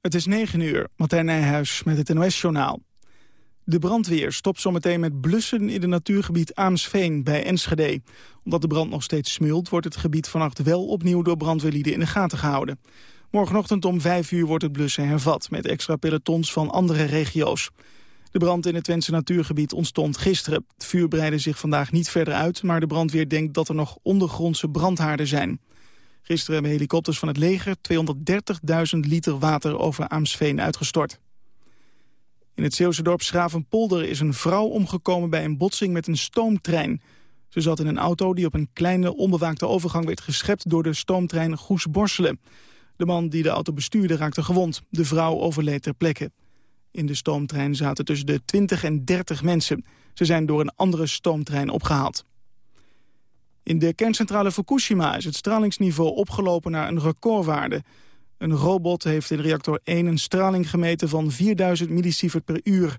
Het is 9 uur, Martijn Nijhuis met het NOS-journaal. De brandweer stopt zometeen met blussen in het natuurgebied Aamsveen bij Enschede. Omdat de brand nog steeds smult, wordt het gebied vannacht wel opnieuw door brandweerlieden in de gaten gehouden. Morgenochtend om 5 uur wordt het blussen hervat met extra pelotons van andere regio's. De brand in het Twentse natuurgebied ontstond gisteren. Het vuur breidde zich vandaag niet verder uit, maar de brandweer denkt dat er nog ondergrondse brandhaarden zijn. Gisteren hebben helikopters van het leger 230.000 liter water over Aamsveen uitgestort. In het Zeeuwse dorp Schravenpolder is een vrouw omgekomen bij een botsing met een stoomtrein. Ze zat in een auto die op een kleine onbewaakte overgang werd geschept door de stoomtrein Goes-Borselen. De man die de auto bestuurde raakte gewond. De vrouw overleed ter plekke. In de stoomtrein zaten tussen de 20 en 30 mensen. Ze zijn door een andere stoomtrein opgehaald. In de kerncentrale Fukushima is het stralingsniveau opgelopen naar een recordwaarde. Een robot heeft in reactor 1 een straling gemeten van 4000 millisievert per uur.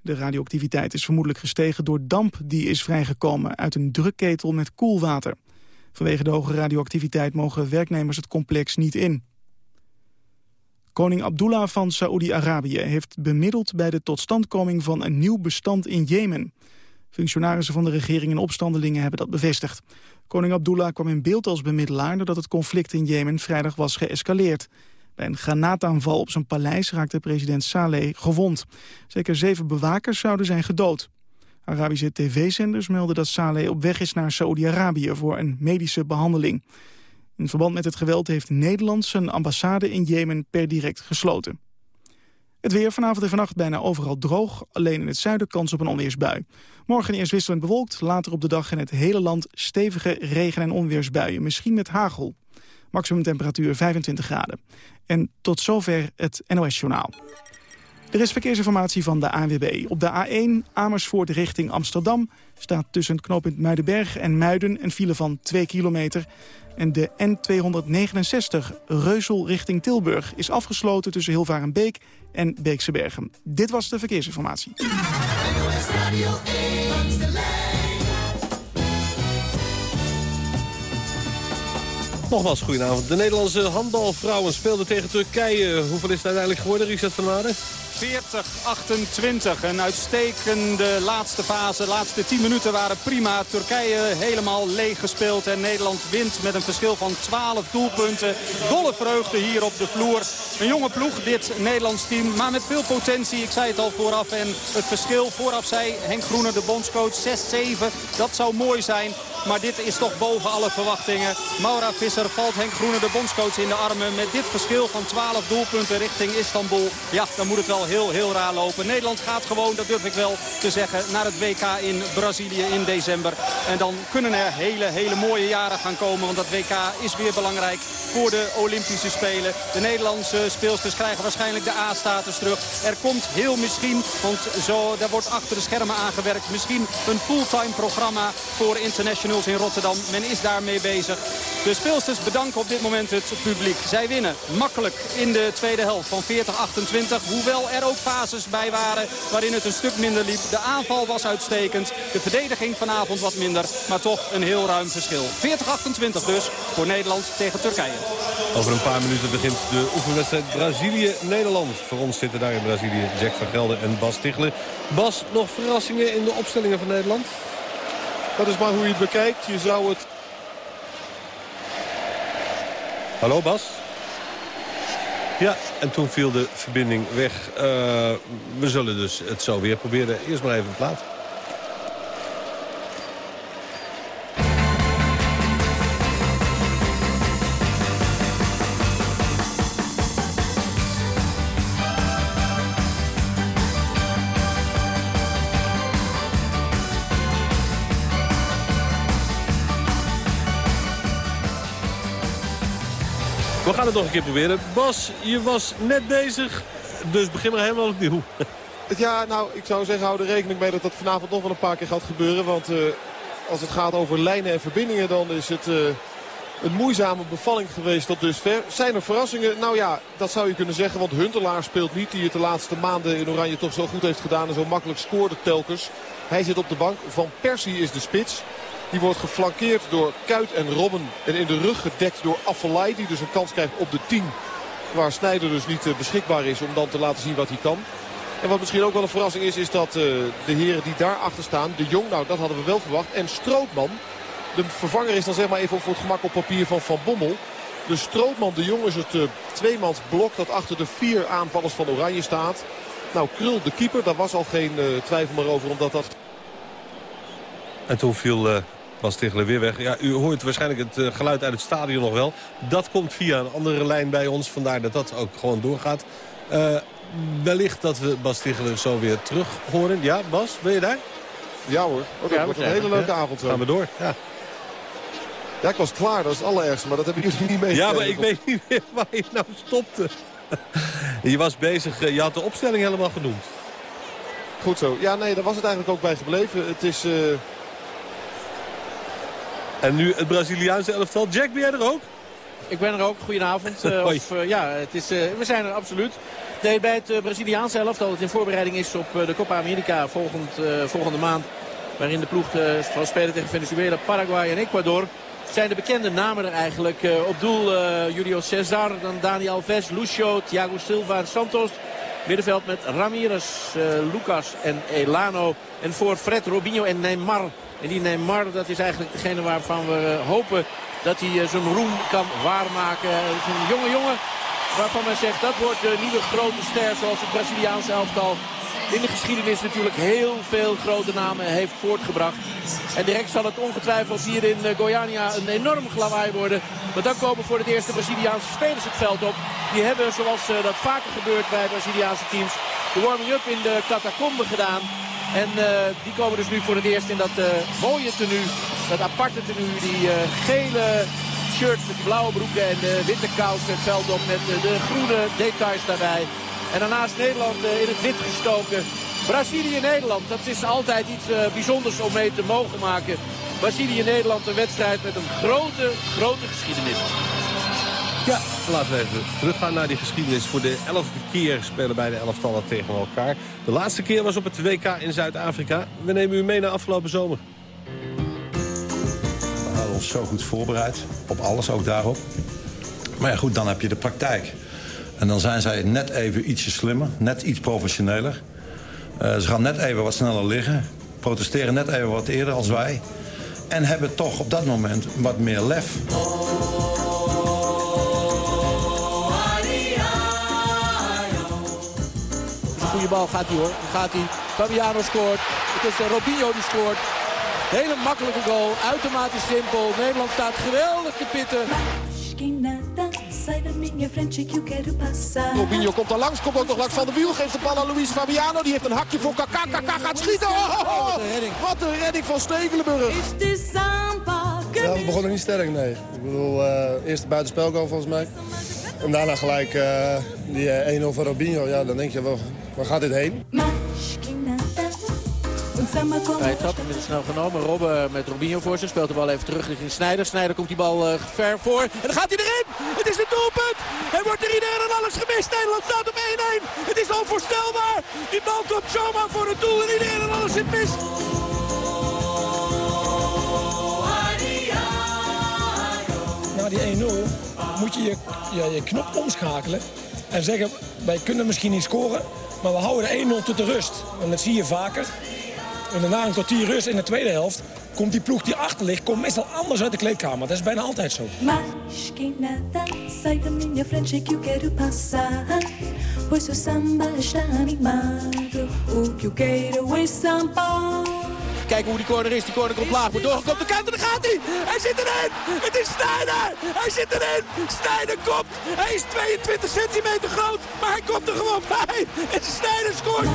De radioactiviteit is vermoedelijk gestegen door damp die is vrijgekomen uit een drukketel met koelwater. Vanwege de hoge radioactiviteit mogen werknemers het complex niet in. Koning Abdullah van Saoedi-Arabië heeft bemiddeld bij de totstandkoming van een nieuw bestand in Jemen. Functionarissen van de regering en opstandelingen hebben dat bevestigd. Koning Abdullah kwam in beeld als bemiddelaar nadat het conflict in Jemen vrijdag was geëscaleerd. Bij een granaataanval op zijn paleis raakte president Saleh gewond. Zeker zeven bewakers zouden zijn gedood. Arabische tv-zenders melden dat Saleh op weg is naar Saoedi-Arabië voor een medische behandeling. In verband met het geweld heeft Nederland zijn ambassade in Jemen per direct gesloten. Het weer vanavond en vannacht bijna overal droog. Alleen in het zuiden kans op een onweersbui. Morgen eerst wisselend bewolkt. Later op de dag in het hele land stevige regen- en onweersbuien. Misschien met hagel. Maximum temperatuur 25 graden. En tot zover het NOS-journaal. Er is verkeersinformatie van de ANWB. Op de A1 Amersfoort richting Amsterdam staat tussen knooppunt Muidenberg en Muiden een file van 2 kilometer. En de N269 Reusel richting Tilburg is afgesloten tussen Hilvarenbeek en Beekse Bergen. Dit was de verkeersinformatie. Nogmaals, goedenavond. De Nederlandse handbalvrouwen speelden tegen Turkije. Hoeveel is het uiteindelijk geworden, Richard van? 40-28. Een uitstekende laatste fase. De laatste 10 minuten waren prima. Turkije helemaal leeg gespeeld. En Nederland wint met een verschil van 12 doelpunten. Dolle vreugde hier op de vloer. Een jonge ploeg, dit Nederlands team. Maar met veel potentie. Ik zei het al vooraf. En het verschil, vooraf zei Henk Groener, de bondscoach, 6-7. Dat zou mooi zijn. Maar dit is toch boven alle verwachtingen. Maura Visser valt Henk Groener, de bondscoach, in de armen. Met dit verschil van 12 doelpunten richting Istanbul. Ja, dan moet het wel heel, heel raar lopen. Nederland gaat gewoon, dat durf ik wel te zeggen, naar het WK in Brazilië in december. En dan kunnen er hele, hele mooie jaren gaan komen. Want dat WK is weer belangrijk voor de Olympische Spelen. De Nederlandse speelsters krijgen waarschijnlijk de A-status terug. Er komt heel misschien, want zo, daar wordt achter de schermen aangewerkt... misschien een fulltime programma voor internationals in Rotterdam. Men is daarmee bezig. De speelsters bedanken op dit moment het publiek. Zij winnen makkelijk in de tweede helft van 40-28. Hoewel er ook fases bij waren waarin het een stuk minder liep. De aanval was uitstekend. De verdediging vanavond wat minder. Maar toch een heel ruim verschil. 40-28 dus voor Nederland tegen Turkije. Over een paar minuten begint de oefenwedstrijd Brazilië-Nederland. Voor ons zitten daar in Brazilië Jack van Gelder en Bas Tichelen. Bas, nog verrassingen in de opstellingen van Nederland? Dat is maar hoe je het bekijkt. Je zou het... Hallo Bas? Ja, en toen viel de verbinding weg. Uh, we zullen dus het zo weer proberen. Eerst maar even plaat. Nog een keer proberen. Bas, je was net bezig, dus begin maar helemaal opnieuw. Ja, nou, ik zou zeggen, hou er rekening mee dat dat vanavond nog wel een paar keer gaat gebeuren. Want uh, als het gaat over lijnen en verbindingen, dan is het uh, een moeizame bevalling geweest tot dusver. Zijn er verrassingen? Nou ja, dat zou je kunnen zeggen, want Huntelaar speelt niet. Die het de laatste maanden in Oranje toch zo goed heeft gedaan en zo makkelijk scoorde telkens. Hij zit op de bank. Van Persie is de spits. Die wordt geflankeerd door Kuit en Robben. En in de rug gedekt door Affelay. Die dus een kans krijgt op de 10 Waar Snijder dus niet beschikbaar is om dan te laten zien wat hij kan. En wat misschien ook wel een verrassing is, is dat de heren die daar achter staan... De Jong, nou dat hadden we wel verwacht. En Strootman, de vervanger is dan zeg maar even voor het gemak op papier van Van Bommel. De Strootman, de Jong is het uh, tweemansblok dat achter de vier aanvallers van Oranje staat. Nou, Krul, de keeper, daar was al geen twijfel meer over, omdat dat... En toen viel uh, Bas Tichler weer weg. Ja, u hoort waarschijnlijk het uh, geluid uit het stadion nog wel. Dat komt via een andere lijn bij ons, vandaar dat dat ook gewoon doorgaat. wellicht dat we Bas Tichler zo weer terug horen. Ja, Bas, ben je daar? Ja hoor, oh, dat ja, wordt een hele leuke avond zo. Gaan we door, ja. Ja, ik was klaar, dat is het allerergste, maar dat hebben jullie niet mee. Ja, maar ik weet niet meer waar je nou stopte. je was bezig, je had de opstelling helemaal genoemd. Goed zo. Ja, nee, daar was het eigenlijk ook bij gebleven. Het is... Uh... En nu het Braziliaanse elftal. Jack, ben jij er ook? Ik ben er ook. Goedenavond. Uh, of, uh, ja, het is, we zijn er absoluut. Nee, bij het Braziliaanse elftal dat in voorbereiding is op de Copa America volgend, volgende maand. Waarin de ploeg zal spelen tegen Venezuela, Paraguay en Ecuador zijn de bekende namen er eigenlijk. Op doel Julio Cesar, dan Dani Alves, Lucio, Thiago Silva en Santos. Middenveld met Ramirez, Lucas en Elano. En voor Fred, Robinho en Neymar. En die Neymar, dat is eigenlijk degene waarvan we hopen dat hij zijn roem kan waarmaken. Het is een jonge jongen waarvan men zegt dat wordt de nieuwe grote ster zoals het Braziliaanse elftal in de geschiedenis natuurlijk heel veel grote namen heeft voortgebracht. En direct zal het ongetwijfeld hier in eh, Goiânia een enorm glawaai worden. Want dan komen voor het eerst de Braziliaanse spelers het veld op. Die hebben, zoals eh, dat vaker gebeurt bij Braziliaanse teams, de warming-up in de catacombe gedaan. En uh, die komen dus nu voor het eerst in dat uh, mooie tenue, dat aparte tenue, die uh, gele shirts met die blauwe broeken en de witte kousen het veld op met de groene details daarbij. En daarnaast Nederland eh, in het wit gestoken. Brazilië-Nederland, dat is altijd iets eh, bijzonders om mee te mogen maken. Brazilië-Nederland, een wedstrijd met een grote, grote geschiedenis. Ja, laten we even teruggaan naar die geschiedenis. Voor de elfde keer spelen beide elftallen tegen elkaar. De laatste keer was op het WK in Zuid-Afrika. We nemen u mee naar afgelopen zomer. We hadden ons zo goed voorbereid. Op alles, ook daarop. Maar ja, goed, dan heb je de praktijk. En dan zijn zij net even ietsje slimmer, net iets professioneler. Uh, ze gaan net even wat sneller liggen. Protesteren net even wat eerder als wij. En hebben toch op dat moment wat meer lef. Goede bal gaat hij hoor. gaat hij. Fabiano scoort. Het is eh, Robinho die scoort. Hele makkelijke goal. Uitermate simpel. Nederland staat geweldig te pitten. Robinho komt er langs, komt ook nog langs van de wiel. Geeft de bal aan Luis Fabiano. Die heeft een hakje voor Kaka. Kaka gaat schieten. Oh, oh, oh. Wat, een redding. Wat een redding van Stekelenburg. Ja, we begonnen niet sterk, nee. Ik bedoel, uh, eerst buitenspelgoal volgens mij. En daarna gelijk uh, die 1-0 van Robinho. Ja, dan denk je, waar, waar gaat dit heen? Bij het trap inmiddels snel genomen. Robben met Robinho voor zich. Speelt de bal even terug richting Snijder. Snijder komt die bal uh, ver voor. En dan gaat hij erin. Het is een doelpunt. Er wordt er iedereen en alles gemist. Nederland staat op 1-1. Het is onvoorstelbaar. Die bal komt zomaar voor het doel en iedereen en alles zit mis. Na die 1-0 moet je je, je je knop omschakelen. En zeggen, wij kunnen misschien niet scoren. Maar we houden de 1-0 tot de rust. En dat zie je vaker. En daarna een kwartier rust in de tweede helft komt die ploeg die achter ligt, komt meestal anders uit de kleedkamer. Dat is bijna altijd zo. Kijk hoe die corner is. Die corner komt laag. Wordt doorgekomen. De kant en daar gaat hij. Hij zit erin. Het is Snijder. Hij zit erin. Snijder komt. Hij is 22 centimeter groot. Maar hij komt er gewoon bij. En Snijder scoort.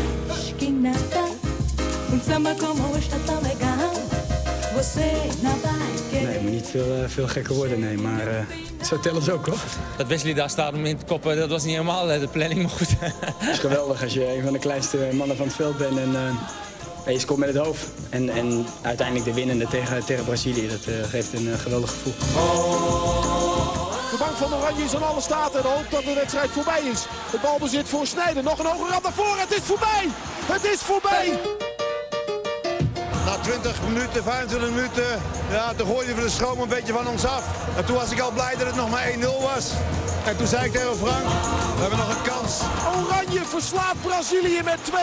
Nee, moet niet veel, uh, veel gekker worden, nee. Maar uh, zo tellen ze ook, hoor. Dat Wesley daar staat om in te koppen, dat was niet helemaal de planning, maar goed. het is geweldig als je een van de kleinste mannen van het veld bent en... Uh, je scoort met het hoofd. En, en uiteindelijk de winnende tegen, tegen Brazilië. Dat uh, geeft een uh, geweldig gevoel. De bank van Oranje is aan alle staten en hoopt dat de wedstrijd voorbij is. Het balbezit voor Snijden. Nog een hoge rand naar voren. Het is voorbij. Het is voorbij. Na 20 minuten, 25 minuten, ja, toen gooide we de schroom een beetje van ons af. En toen was ik al blij dat het nog maar 1-0 was. En toen zei ik tegen Frank, we hebben nog een kans. Oranje verslaat Brazilië met 2-1.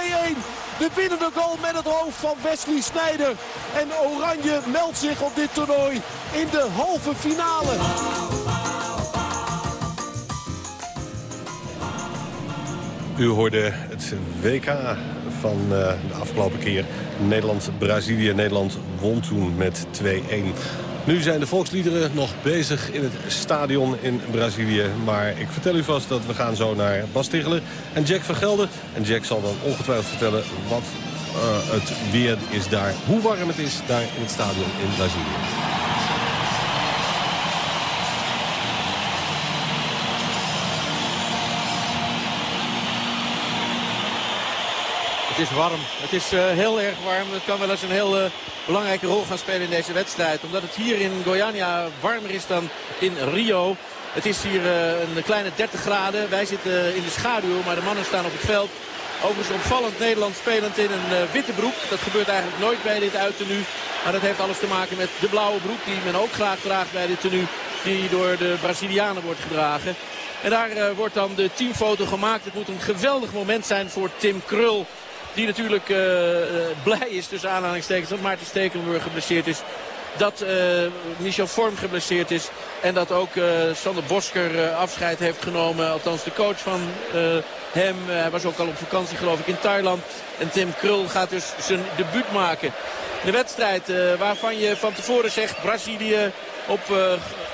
De winnende goal met het hoofd van Wesley Sneijder. En Oranje meldt zich op dit toernooi in de halve finale. U hoorde het WK van uh, de afgelopen keer. Nederland-Brazilië. Nederland won toen met 2-1. Nu zijn de volksliederen nog bezig in het stadion in Brazilië. Maar ik vertel u vast dat we gaan zo naar Bas Tichelen en Jack van Gelder. En Jack zal dan ongetwijfeld vertellen wat uh, het weer is daar. Hoe warm het is daar in het stadion in Brazilië. Is warm. Het is uh, heel erg warm. Het kan wel eens een heel uh, belangrijke rol gaan spelen in deze wedstrijd. Omdat het hier in Goiânia warmer is dan in Rio. Het is hier uh, een kleine 30 graden. Wij zitten in de schaduw, maar de mannen staan op het veld. Overigens opvallend Nederland spelend in een witte broek. Dat gebeurt eigenlijk nooit bij dit uittenu. Maar dat heeft alles te maken met de blauwe broek die men ook graag draagt bij dit tenue. Die door de Brazilianen wordt gedragen. En daar wordt dan de teamfoto gemaakt. Het moet een geweldig moment zijn voor Tim Krul. Die natuurlijk uh, blij is tussen aanhalingstekens dat Maarten Stekelenburg geblesseerd is. Dat uh, Michel Vorm geblesseerd is. En dat ook Sander Bosker afscheid heeft genomen. Althans de coach van hem. Hij was ook al op vakantie geloof ik in Thailand. En Tim Krul gaat dus zijn debuut maken. De wedstrijd waarvan je van tevoren zegt Brazilië op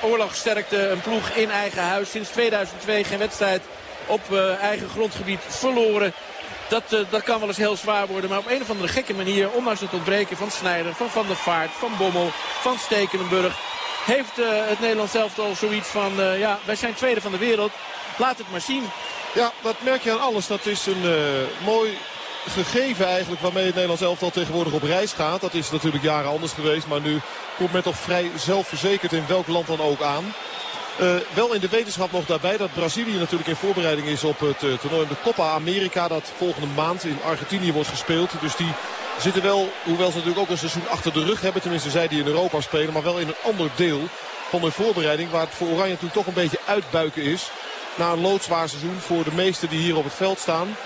oorlogsterkte een ploeg in eigen huis. Sinds 2002 geen wedstrijd op eigen grondgebied verloren. Dat, uh, dat kan wel eens heel zwaar worden. Maar op een of andere gekke manier, ondanks het ontbreken van Snijder, van Van der Vaart, van Bommel, van Stekenenburg... heeft uh, het Nederlands zelf al zoiets van, uh, ja, wij zijn tweede van de wereld. Laat het maar zien. Ja, dat merk je aan alles. Dat is een mooi gegeven eigenlijk waarmee het Nederlands elftal tegenwoordig op reis gaat. Dat is natuurlijk jaren anders geweest. Maar nu komt men toch vrij zelfverzekerd in welk land dan ook aan. Uh, wel in de wetenschap nog daarbij dat Brazilië natuurlijk in voorbereiding is op het uh, toernooi de Copa America. Dat volgende maand in Argentinië wordt gespeeld. Dus die zitten wel, hoewel ze natuurlijk ook een seizoen achter de rug hebben. Tenminste zij die in Europa spelen. Maar wel in een ander deel van hun voorbereiding. Waar het voor Oranje natuurlijk toch een beetje uitbuiken is. Na een loodzwaar seizoen voor de meesten die hier op het veld staan.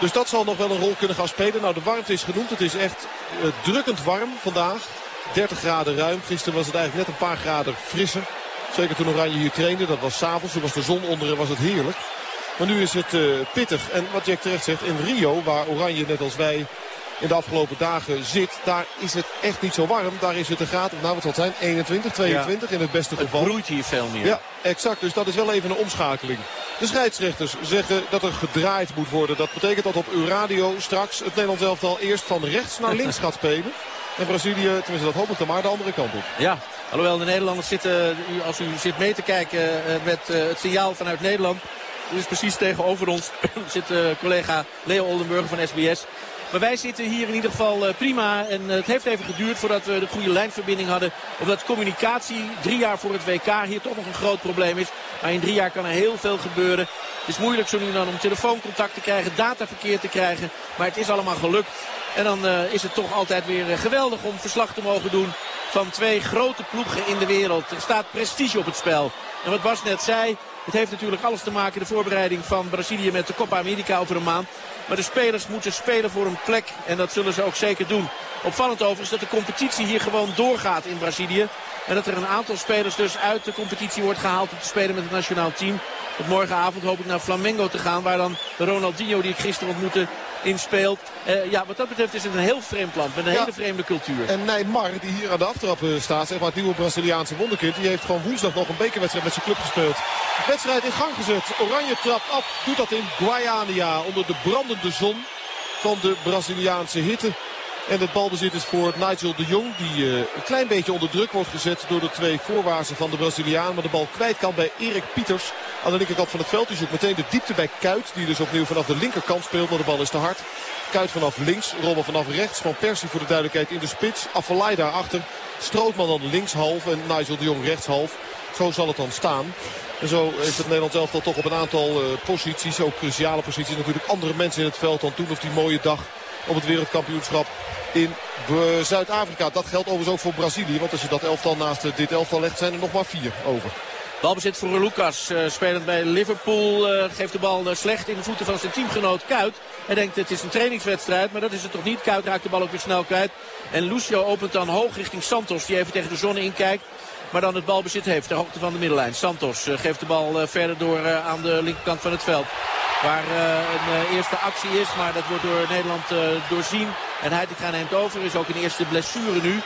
Dus dat zal nog wel een rol kunnen gaan spelen. Nou de warmte is genoemd. Het is echt uh, drukkend warm vandaag. 30 graden ruim. Gisteren was het eigenlijk net een paar graden frisser. Zeker toen Oranje hier trainde. Dat was s'avonds. Toen was de zon onder en was het heerlijk. Maar nu is het uh, pittig. En wat Jack terecht zegt, in Rio, waar Oranje net als wij in de afgelopen dagen zit, daar is het echt niet zo warm. Daar is het een graad, of nou wat zal het zijn, 21, 22 in het beste geval. Het broeit hier veel meer. Ja, exact. Dus dat is wel even een omschakeling. De scheidsrechters zeggen dat er gedraaid moet worden. Dat betekent dat op Euradio straks het Nederlands elftal eerst van rechts naar links gaat spelen. En Brazilië, tenminste dat hoop maar, de andere kant op. Ja, alhoewel de Nederlanders zitten, als u zit mee te kijken eh, met eh, het signaal vanuit Nederland. Dus precies tegenover ons zit uh, collega Leo Oldenburger van SBS. Wij zitten hier in ieder geval prima. En het heeft even geduurd voordat we de goede lijnverbinding hadden. Omdat communicatie drie jaar voor het WK hier toch nog een groot probleem is. Maar in drie jaar kan er heel veel gebeuren. Het is moeilijk zo nu dan om telefooncontact te krijgen, dataverkeer te krijgen. Maar het is allemaal gelukt. En dan uh, is het toch altijd weer geweldig om verslag te mogen doen van twee grote ploegen in de wereld. Er staat prestige op het spel. En wat Bas net zei, het heeft natuurlijk alles te maken de voorbereiding van Brazilië met de Copa America over een maand. Maar de spelers moeten spelen voor een plek en dat zullen ze ook zeker doen. Opvallend overigens dat de competitie hier gewoon doorgaat in Brazilië. En dat er een aantal spelers dus uit de competitie wordt gehaald om te spelen met het nationaal team. Op morgenavond hoop ik naar Flamengo te gaan. Waar dan Ronaldinho die ik gisteren ontmoette in speelt. Uh, ja, wat dat betreft is het een heel vreemd land met een ja. hele vreemde cultuur. En Neymar, die hier aan de aftrap staat, zeg maar het nieuwe Braziliaanse wonderkind. Die heeft gewoon woensdag nog een bekerwedstrijd met zijn club gespeeld. Wedstrijd in gang gezet. Oranje trapt af. Doet dat in Guayania onder de brandende zon van de Braziliaanse hitte. En het balbezit is voor Nigel de Jong. Die uh, een klein beetje onder druk wordt gezet door de twee voorwaarzen van de Braziliaan. Maar de bal kwijt kan bij Erik Pieters. Aan de linkerkant van het veld. Die zoekt meteen de diepte bij Kuit. Die dus opnieuw vanaf de linkerkant speelt. Maar de bal is te hard. Kuit vanaf links. Robben vanaf rechts. Van Persie voor de duidelijkheid in de spits. Affelay daarachter. Strootman dan linkshalf. En Nigel de Jong rechtshalf. Zo zal het dan staan. En zo is het Nederlands elftal toch op een aantal uh, posities. Ook cruciale posities. Natuurlijk andere mensen in het veld dan toen op die mooie dag op het wereldkampioenschap in Zuid-Afrika. Dat geldt overigens ook voor Brazilië. Want als je dat elftal naast dit elftal legt zijn er nog maar vier over. Balbezit voor Lucas, uh, spelend bij Liverpool. Uh, geeft de bal slecht in de voeten van zijn teamgenoot Kuit. Hij denkt het is een trainingswedstrijd, maar dat is het toch niet. Kuit raakt de bal ook weer snel kwijt. En Lucio opent dan hoog richting Santos, die even tegen de zon inkijkt. Maar dan het balbezit heeft ter hoogte van de middenlijn. Santos geeft de bal verder door aan de linkerkant van het veld. Waar een eerste actie is, maar dat wordt door Nederland doorzien. En Heitinga neemt over. Is ook een eerste blessure nu.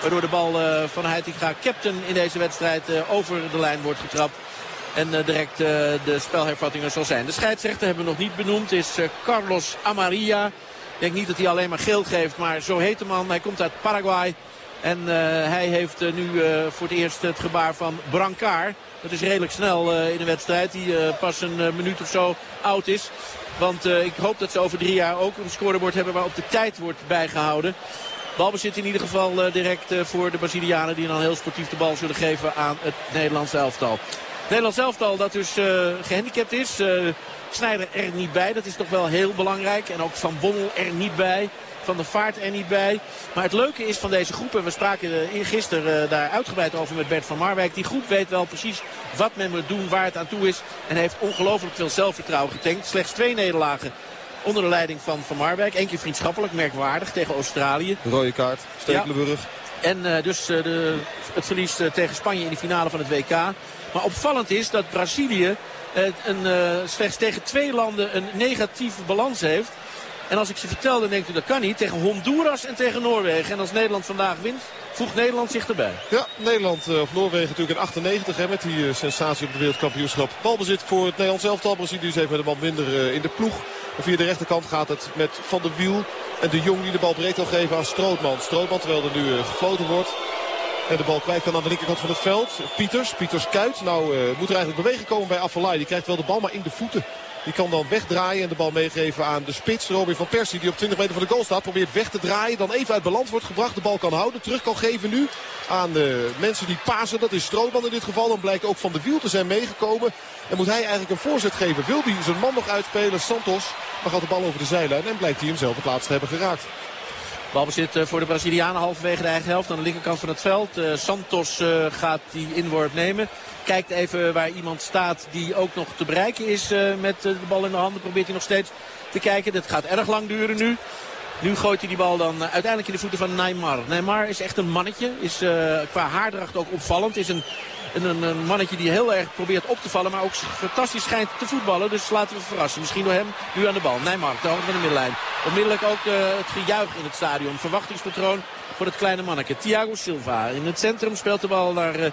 Waardoor de bal van Heitinga, captain in deze wedstrijd, over de lijn wordt getrapt. En direct de spelhervattingen zal zijn. De scheidsrechter hebben we nog niet benoemd. Is Carlos Amaria. Ik denk niet dat hij alleen maar geel geeft. Maar zo heet de man. Hij komt uit Paraguay. En uh, hij heeft uh, nu uh, voor het eerst het gebaar van Brancard. Dat is redelijk snel in de wedstrijd. Die pas een minuut of zo oud is. Want ik hoop dat ze over drie jaar ook een scorebord hebben waarop de tijd wordt bijgehouden. Balbezit in ieder geval direct voor de Brazilianen. Die dan heel sportief de bal zullen geven aan het Nederlands elftal. Het Nederlands elftal dat dus gehandicapt is. Snijder er niet bij. Dat is toch wel heel belangrijk. En ook Van Bommel er niet bij. Van de Vaart er niet bij. Maar het leuke is van deze groep, en we spraken gisteren daar uitgebreid over met Bert van Marwijk. Die groep weet wel precies wat men moet doen, waar het aan toe is. En heeft ongelooflijk veel zelfvertrouwen getankt. Slechts twee nederlagen onder de leiding van Van Marwijk. Eén keer vriendschappelijk, merkwaardig tegen Australië. Rode kaart, Stekelenburg. Ja. En uh, dus uh, de, het verlies uh, tegen Spanje in de finale van het WK. Maar opvallend is dat Brazilië een, slechts tegen twee landen een negatieve balans heeft. En als ik ze vertel, dan denkt u dat kan niet. Tegen Honduras en tegen Noorwegen. En als Nederland vandaag wint, voegt Nederland zich erbij. Ja, Nederland of Noorwegen natuurlijk in 98 hè, met die uh, sensatie op het wereldkampioenschap. Balbezit voor het Nederlands elftal. Brazilië is even de bal minder uh, in de ploeg. Via de rechterkant gaat het met Van der Wiel. En de Jong die de bal breed wil geven aan Strootman. Strootman terwijl er nu gefloten wordt. En de bal kwijt kan aan de linkerkant van het veld. Pieters, Pieters Kuit. Nou moet er eigenlijk beweging komen bij Afellay. Die krijgt wel de bal maar in de voeten. Die kan dan wegdraaien en de bal meegeven aan de spits. Robin van Persie die op 20 meter van de goal staat. Probeert weg te draaien. Dan even uit balans wordt gebracht. De bal kan houden. Terug kan geven nu aan de mensen die pasen. Dat is Strootman in dit geval. Dan blijkt ook Van de Wiel te zijn meegekomen. En moet hij eigenlijk een voorzet geven. Wil hij zijn man nog uitspelen? Santos. Maar gaat de bal over de zijlijn. En blijkt hij hem zelf het laatste hebben geraakt. Balbezit voor de Brazilianen halverwege de eigen helft aan de linkerkant van het veld. Uh, Santos uh, gaat die inworp nemen. Kijkt even waar iemand staat die ook nog te bereiken is met de bal in de handen. Probeert hij nog steeds te kijken. Dat gaat erg lang duren nu. Nu gooit hij die bal dan uiteindelijk in de voeten van Neymar. Neymar is echt een mannetje. Is qua haardracht ook opvallend. Is een een, een, mannetje die heel erg probeert op te vallen. Maar ook fantastisch schijnt te voetballen. Dus laten we verrassen. Misschien door hem nu aan de bal. Nijmark, de hoogte van de middenlijn. Onmiddellijk ook uh, het gejuich in het stadion. Verwachtingspatroon voor het kleine manneke. Thiago Silva. In het centrum speelt de bal naar... Uh,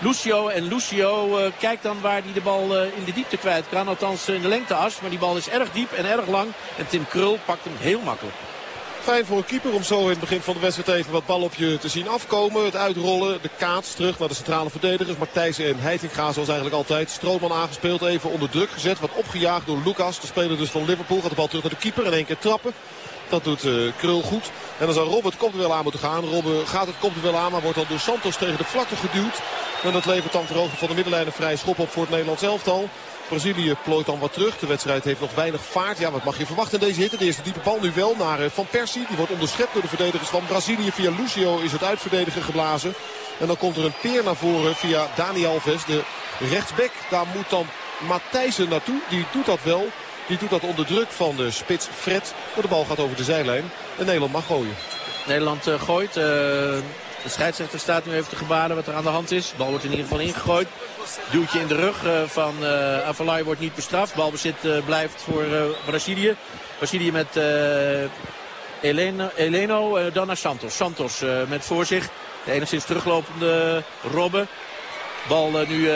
Lucio en Lucio uh, kijkt dan waar hij de bal in de diepte kwijt kan. Althans in de lengteas. Maar die bal is erg diep en erg lang. En Tim Krul pakt hem heel makkelijk. Fijn voor een keeper om zo in het begin van de wedstrijd even wat bal op je te zien afkomen. Het uitrollen, de kaats terug naar de centrale verdedigers. Matthijs en Heitinga zoals eigenlijk altijd. Strootman aangespeeld, even onder druk gezet. Wat opgejaagd door Lucas, de speler dus van Liverpool. Gaat de bal terug naar de keeper en één keer trappen. Dat doet uh, Krul goed. En dan zou Robert komt er wel aan moeten gaan. Robben gaat het komt er wel aan, maar wordt dan door Santos tegen de vlakte geduwd. En dat levert dan van de middenlijn een vrij schop op voor het Nederlands elftal. Brazilië plooit dan wat terug. De wedstrijd heeft nog weinig vaart. Ja, wat mag je verwachten in deze hitte? De eerste diepe bal nu wel naar Van Persie. Die wordt onderschept door de verdedigers van Brazilië. Via Lucio is het uitverdediger geblazen. En dan komt er een peer naar voren via Dani Alves, de rechtsback. Daar moet dan Matthijsen naartoe. Die doet dat wel. Die doet dat onder druk van de spits Fred. Maar de bal gaat over de zijlijn. En Nederland mag gooien. Nederland uh, gooit. Uh, de scheidsrechter staat nu even te gebaren wat er aan de hand is. Bal wordt in ieder geval ingegooid. Duwtje in de rug uh, van uh, Avalai wordt niet bestraft. Balbezit uh, blijft voor Brazilië. Brazilië met Eleno, Eleno dan naar Santos. Santos met voor zich de enigszins teruglopende Robben. Bal nu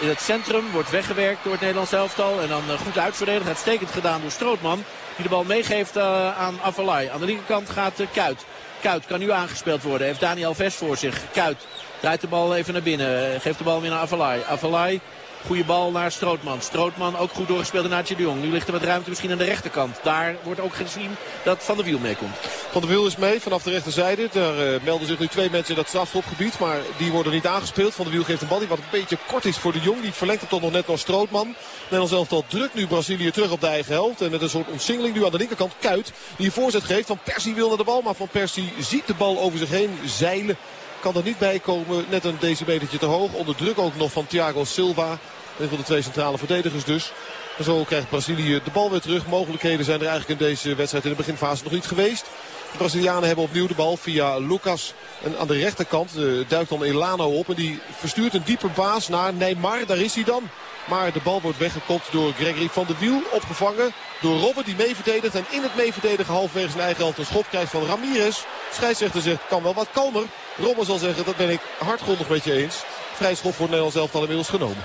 in het centrum. Wordt weggewerkt door het Nederlands elftal. En dan goed uitverdedigd. Uitstekend gedaan door Strootman. Die de bal meegeeft aan Avalai. Aan de linkerkant gaat Kuit. Kuit kan nu aangespeeld worden. Heeft Daniel Vest voor zich. Kuit draait de bal even naar binnen. Geeft de bal weer naar Avalai. Avalai, goede bal naar Strootman. Strootman ook goed doorgespeeld naar de Jong. Nu ligt er wat ruimte misschien aan de rechterkant. Daar wordt ook gezien dat Van der Wiel meekomt. Van der Wiel is mee vanaf de rechterzijde. Daar uh, melden zich nu twee mensen in dat strafschopgebied. Maar die worden niet aangespeeld. Van der Wiel geeft een bal die wat een beetje kort is voor de Jong. Die verlengt het toch nog net naar Strootman. Nederlands elftal drukt nu Brazilië terug op de eigen helft. En met een soort ontsingeling nu aan de linkerkant Kuit. Die een voorzet geeft. Van Persie wil naar de bal. Maar Van Persie ziet de bal over zich heen zeilen. kan er niet bij komen. Net een decimetertje te hoog. Onder druk ook nog van Thiago Silva. Een van de twee centrale verdedigers dus. En zo krijgt Brazilië de bal weer terug. Mogelijkheden zijn er eigenlijk in deze wedstrijd in de beginfase nog niet geweest. De Brazilianen hebben opnieuw de bal via Lucas. En aan de rechterkant uh, duikt dan Elano op. En die verstuurt een diepe baas naar Neymar. Daar is hij dan. Maar de bal wordt weggekopt door Gregory van der Wiel. Opgevangen door Robben die mee verdedigt. En in het meeverdedigen halfwege zijn eigen helft een schop krijgt van Ramirez. Scheidsrechter zegt kan wel wat kalmer. Robben zal zeggen dat ben ik hardgrondig met je eens. Vrij schop voor Nederland zelf al inmiddels genomen.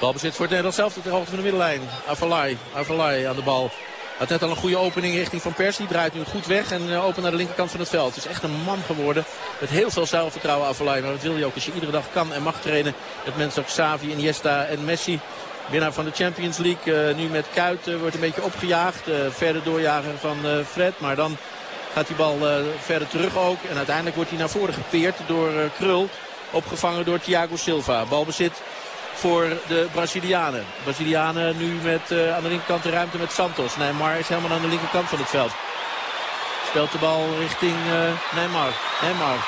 Balbezit voor het Nederlands zelf ter hoogte van de middenlijn. Avalai, Avalai aan de bal. Had net al een goede opening richting Van Persie. Draait nu goed weg en uh, open naar de linkerkant van het veld. Het is echt een man geworden. Met heel veel zelfvertrouwen Avalai. Maar dat wil je ook als je iedere dag kan en mag trainen. Met mensen als Xavi, Iniesta en Messi. Winnaar van de Champions League. Uh, nu met Kuit uh, wordt een beetje opgejaagd. verder doorjager van Fred. Maar dan gaat die bal verder terug ook. En uiteindelijk wordt hij naar voren gepeerd door Krul. Opgevangen door Thiago Silva. Balbezit voor de Brazilianen. Brazilianen nu met uh, aan de linkerkant de ruimte met Santos. Neymar is helemaal aan de linkerkant van het veld. Speelt de bal richting uh, Neymar. Neymar.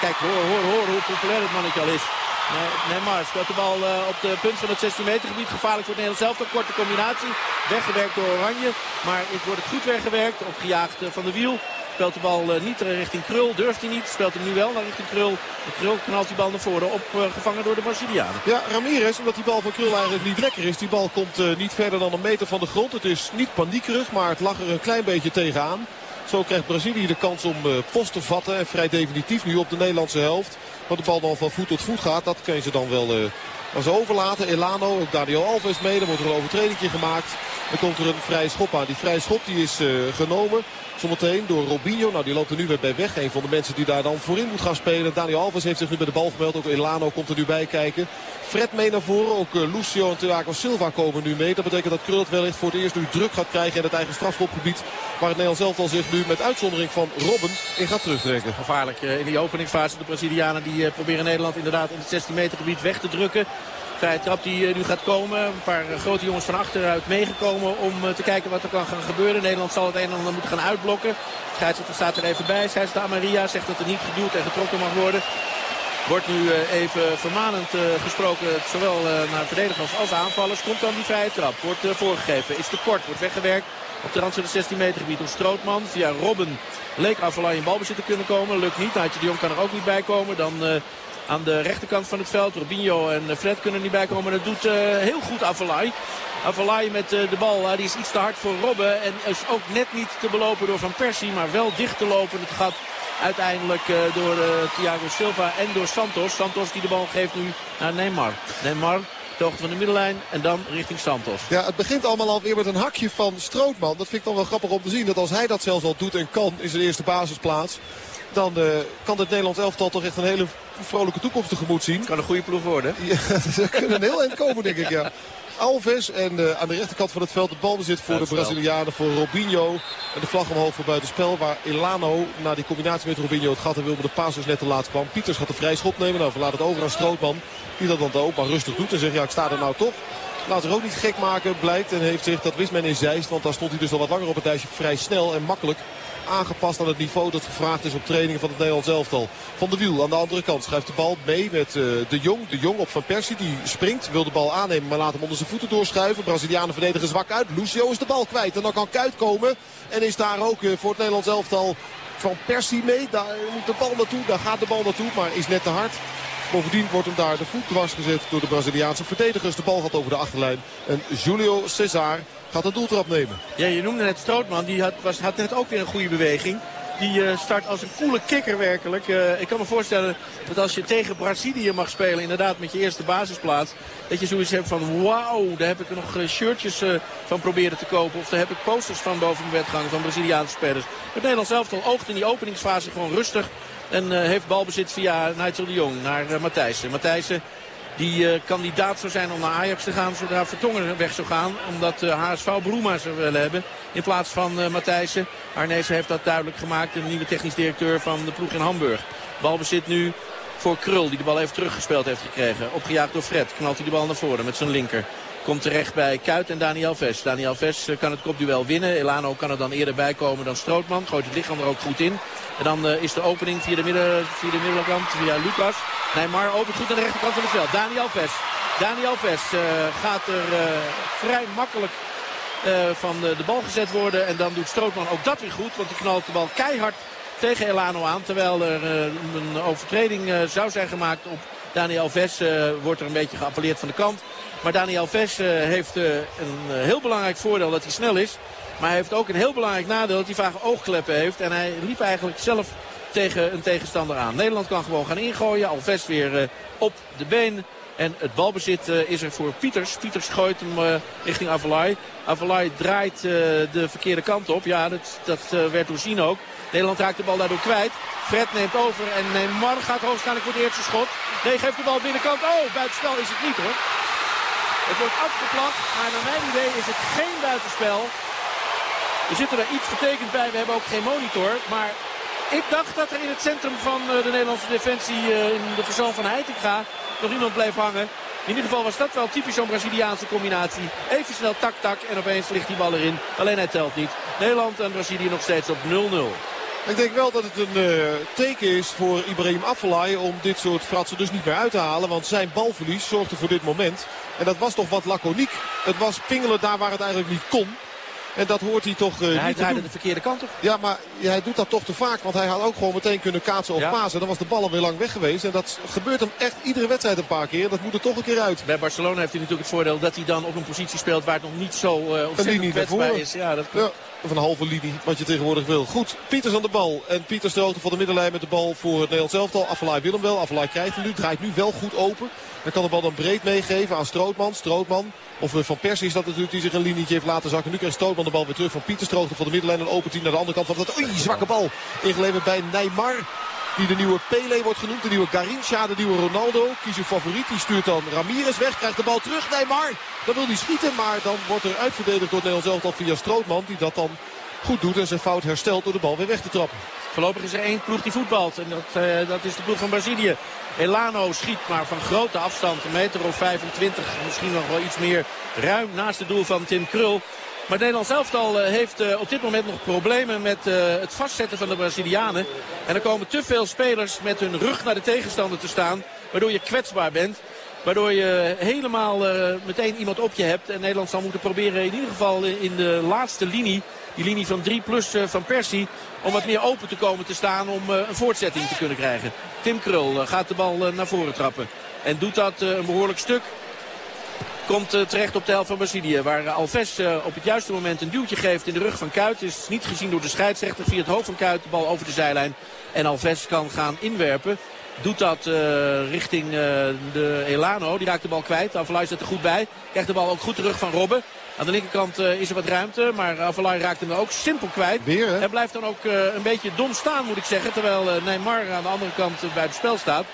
Kijk, hoor, hoor, hoor hoe populair het mannetje al is. Neymar speelt de bal uh, op de punt van het 16 meter gebied. Gevaarlijk voor het zelf. Een korte combinatie. Weggewerkt door Oranje. Maar het wordt goed weggewerkt. Opgejaagd van de wiel. Speelt de bal eh, niet richting Krul. Durft hij niet. Speelt hem nu wel naar richting Krul. De Krul knalt die bal naar voren. Opgevangen door de Brazilianen. Ja, Ramirez, omdat die bal van Krul eigenlijk niet lekker is. Die bal komt niet verder dan een meter van de grond. Het is niet paniekerig, maar het lag er een klein beetje tegenaan. Zo krijgt Brazilië de kans om post te vatten. En vrij definitief nu op de Nederlandse helft. Maar de bal dan van voet tot voet gaat. Dat kun je ze dan wel uh, overlaten. Elano, ook Daniel Alves mee. Dan wordt er een overtreding gemaakt. Dan komt er een vrije schop aan. Die vrije schop die is genomen. Zometeen door Robinho. Nou, die loopt er nu weer bij weg. Een van de mensen die daar dan voorin moet gaan spelen. Daniel Alves heeft zich nu bij de bal gemeld. Ook Elano komt er nu bij kijken. Fred mee naar voren. Ook uh, Lucio en Thiago Silva komen nu mee. Dat betekent dat Krult wellicht voor het eerst nu druk gaat krijgen in het eigen strafschopgebied. Waar het Nederlands elftal zich nu met uitzondering van Robben in gaat terugtrekken. Gevaarlijk uh, in die openingsfase. De Brazilianen die uh, proberen Nederland inderdaad in het 16 meter gebied weg te drukken. Vrije trap die nu gaat komen. Een paar grote jongens van achteruit meegekomen om te kijken wat er kan gaan gebeuren. Nederland zal het een en ander moeten gaan uitblokken. Scheidsrechter staat er even bij. Scheidsrechter Amaria zegt dat er niet geduwd en getrokken mag worden. Wordt nu even vermanend gesproken, zowel naar verdedigers als aanvallers. Komt dan die vrije trap. Wordt voorgegeven. Is te kort. Wordt weggewerkt op de rand van het 16 meter gebied door Strootman. Via Robben leek Avalai in balbezit te kunnen komen. Lukt niet. Naatje de Jong kan er ook niet bij komen. Dan aan de rechterkant van het veld. Robinho en Fred kunnen niet bij komen. Dat doet heel goed Avalai. Avalai met de bal, die is iets te hard voor Robben. En is ook net niet te belopen door Van Persie, maar wel dicht te lopen. Het gat uiteindelijk door Thiago Silva en door Santos. Santos die de bal geeft nu naar Neymar. Neymar de van de middenlijn en dan richting Santos. Ja, het begint allemaal alweer met een hakje van Strootman. Dat vind ik dan wel grappig om te zien. Dat als hij dat zelfs al doet en kan in zijn eerste basisplaats... dan kan het Nederlands elftal toch echt een hele vrolijke toekomst tegemoet zien. Kan een goede ploeg worden. Ja, ze kunnen heel eind komen denk ik, ja. Alves en uh, aan de rechterkant van het veld de balbezit voor de Brazilianen. Voor Robinho. En de vlag omhoog voor buitenspel. Waar Elano na die combinatie met Robinho het gat en Wilmer de paas dus net te laat kwam. Pieters gaat de vrij schop nemen. Nou, verlaat het over aan Strootman. Die dat dan ook maar rustig doet. En zegt ja ik sta er nou toch. Laat zich ook niet gek maken blijkt. En heeft zich, dat wist men in Zeist. Want daar stond hij dus al wat langer op het ijsje. Vrij snel en makkelijk aangepast aan het niveau dat gevraagd is op trainingen van het Nederlands elftal. Van de Wiel aan de andere kant schuift de bal mee met uh, De Jong. De Jong op Van Persie die springt, wil de bal aannemen maar laat hem onder zijn voeten doorschuiven. Brazilianen verdedigen zwak uit. Lucio is de bal kwijt en dan kan Kuit komen. En is daar ook uh, voor het Nederlands elftal Van Persie mee. Daar moet de bal naartoe, daar gaat de bal naartoe, maar is net te hard. Bovendien wordt hem daar de voet dwars gezet door de Braziliaanse verdedigers. De bal gaat over de achterlijn. En Julio Cesar gaat een doeltrap nemen. Ja, je noemde net Strootman. Die had, was, net ook weer een goede beweging. Die uh, start als een coole kikker werkelijk. Uh, ik kan me voorstellen dat als je tegen Brazilië mag spelen, inderdaad met je eerste basisplaats. Dat je zoiets hebt van wauw, daar heb ik nog uh, shirtjes van proberen te kopen. Of daar heb ik posters van boven de wedgang van Braziliaanse spelers. Het Nederlands elftal oogt in die openingsfase gewoon rustig. En heeft balbezit via Nigel de Jong naar Matthijssen. Matthijssen die uh, kandidaat zou zijn om naar Ajax te gaan zodra Vertongen weg zou gaan. Omdat uh, HSV Broema zou willen hebben in plaats van uh, Matthijssen. Arnezen heeft dat duidelijk gemaakt. De nieuwe technisch directeur van de ploeg in Hamburg. Balbezit nu voor Krul die de bal even teruggespeeld heeft gekregen. Opgejaagd door Fred. Knalt hij de bal naar voren met zijn linker. Komt terecht bij Kuit en Daniel Ves. Daniel Ves kan het kopduel winnen. Elano kan er dan eerder bij komen dan Strootman. Gooit het lichaam er ook goed in. En dan is de opening via de, midden, via de middenkant, via Lucas. Neymar opent goed aan de rechterkant van het veld. Daniel Ves. Daniel Ves gaat er vrij makkelijk van de, bal gezet worden. En dan doet Strootman ook dat weer goed. Want die knalt de bal keihard tegen Elano aan. Terwijl er een overtreding zou zijn gemaakt op Daniel Ves. wordt er een beetje geappelleerd van de kant. Maar Daniel Ves heeft een heel belangrijk voordeel dat hij snel is. Maar hij heeft ook een heel belangrijk nadeel dat hij vage oogkleppen heeft. En hij liep eigenlijk zelf tegen een tegenstander aan. Nederland kan gewoon gaan ingooien. Alves weer op de been. En het balbezit is er voor Pieters. Pieters gooit hem richting Avalai. Avalai draait de verkeerde kant op. Ja, dat, dat werd doorzien ook. Nederland raakt de bal daardoor kwijt. Fred neemt over en Neymar gaat hoogstwaarschijnlijk voor het eerste schot. Nee, geeft de bal binnenkant. Oh, buitenspel is het niet hoor. Het wordt afgeplakt, maar naar mijn idee is het geen buitenspel. Er zit er iets getekend bij, we hebben ook geen monitor. Maar ik dacht dat er in het centrum van de Nederlandse defensie in de persoon van Heitinga nog iemand bleef hangen. In ieder geval was dat wel typisch zo'n Braziliaanse combinatie. Even snel tak tak en opeens ligt die bal erin. Alleen hij telt niet. Nederland en Brazilië nog steeds op 0-0. Ik denk wel dat het een uh, teken is voor Ibrahim Afellay om dit soort fratsen dus niet meer uit te halen. Want zijn balverlies zorgde voor dit moment. En dat was toch wat laconiek. Het was pingelen daar waar het eigenlijk niet kon. En dat hoort hij toch uh, ja, hij niet draaide te de verkeerde kant op. Ja, maar hij doet dat toch te vaak. Want hij had ook gewoon meteen kunnen kaatsen of Ja. pasen. Dan was de bal alweer lang weg geweest. En dat gebeurt hem echt iedere wedstrijd een paar keer. Dat moet er toch een keer uit. Bij Barcelona heeft hij natuurlijk het voordeel dat hij dan op een positie speelt waar het nog niet zo uh, ontzettend kwetsbaar is. Ja, dat Ja, of een halve linie, wat je tegenwoordig wil. Goed, Pieters aan de bal. En Pieters de van de middenlijn met de bal voor het Nederlands elftal. Affelay wil hem wel. Affelay krijgt hem nu. Draait nu wel goed open. Dan kan de bal dan breed meegeven aan Strootman. Strootman. Of eh, Van Persie is dat natuurlijk die zich een linietje heeft laten zakken. Nu krijgt Strootman de bal weer terug van Pieters. Hoogte van de middenlijn. En opent hij naar de andere kant van het... Oei, zwakke bal. Ingeleverd bij Neymar. Die de nieuwe Pele wordt genoemd. De nieuwe Garincha, de nieuwe Ronaldo. Kies uw favoriet. Die stuurt dan Ramirez weg. Krijgt de bal terug. Neymar. Dan wil hij schieten. Maar dan wordt er uitverdedigd door het Nederlands elftal via Strootman. Die dat dan goed doet en zijn fout herstelt door de bal weer weg te trappen. Voorlopig is er één ploeg die voetbalt. En dat, eh, dat is de ploeg van Brazilië. Elano schiet maar van grote afstand. Een meter of 25. Misschien nog wel iets meer. Ruim naast het doel van Tim Krul. Maar het Nederlands elftal eh, heeft eh, op dit moment nog problemen met eh, het vastzetten van de Brazilianen. En er komen te veel spelers met hun rug naar de tegenstander te staan. Waardoor je kwetsbaar bent. Waardoor je helemaal meteen iemand op je hebt. En Nederland zal moeten proberen in ieder geval in de laatste linie. Die linie van 3 plus van Persie. Om wat meer open te komen te staan om een voortzetting te kunnen krijgen. Tim Krul gaat de bal naar voren trappen. En doet dat een behoorlijk stuk. Komt eh, terecht op de helft van Brazilië. Waar eh, Alves eh, op het juiste moment een duwtje geeft in de rug van Kuit. Is niet gezien door de scheidsrechter via het hoofd van Kuit. De bal over de zijlijn. En Alves kan gaan inwerpen. Doet dat richting de Elano. Die raakt de bal kwijt. Avalai zit er goed bij. Krijgt de bal ook goed terug van Robben. Aan de linkerkant is er wat ruimte. Maar Avalai raakt hem ook simpel kwijt. Weer hè? En blijft dan ook een beetje dom staan moet ik zeggen. Terwijl Neymar aan de andere kant eh, buiten spel staat.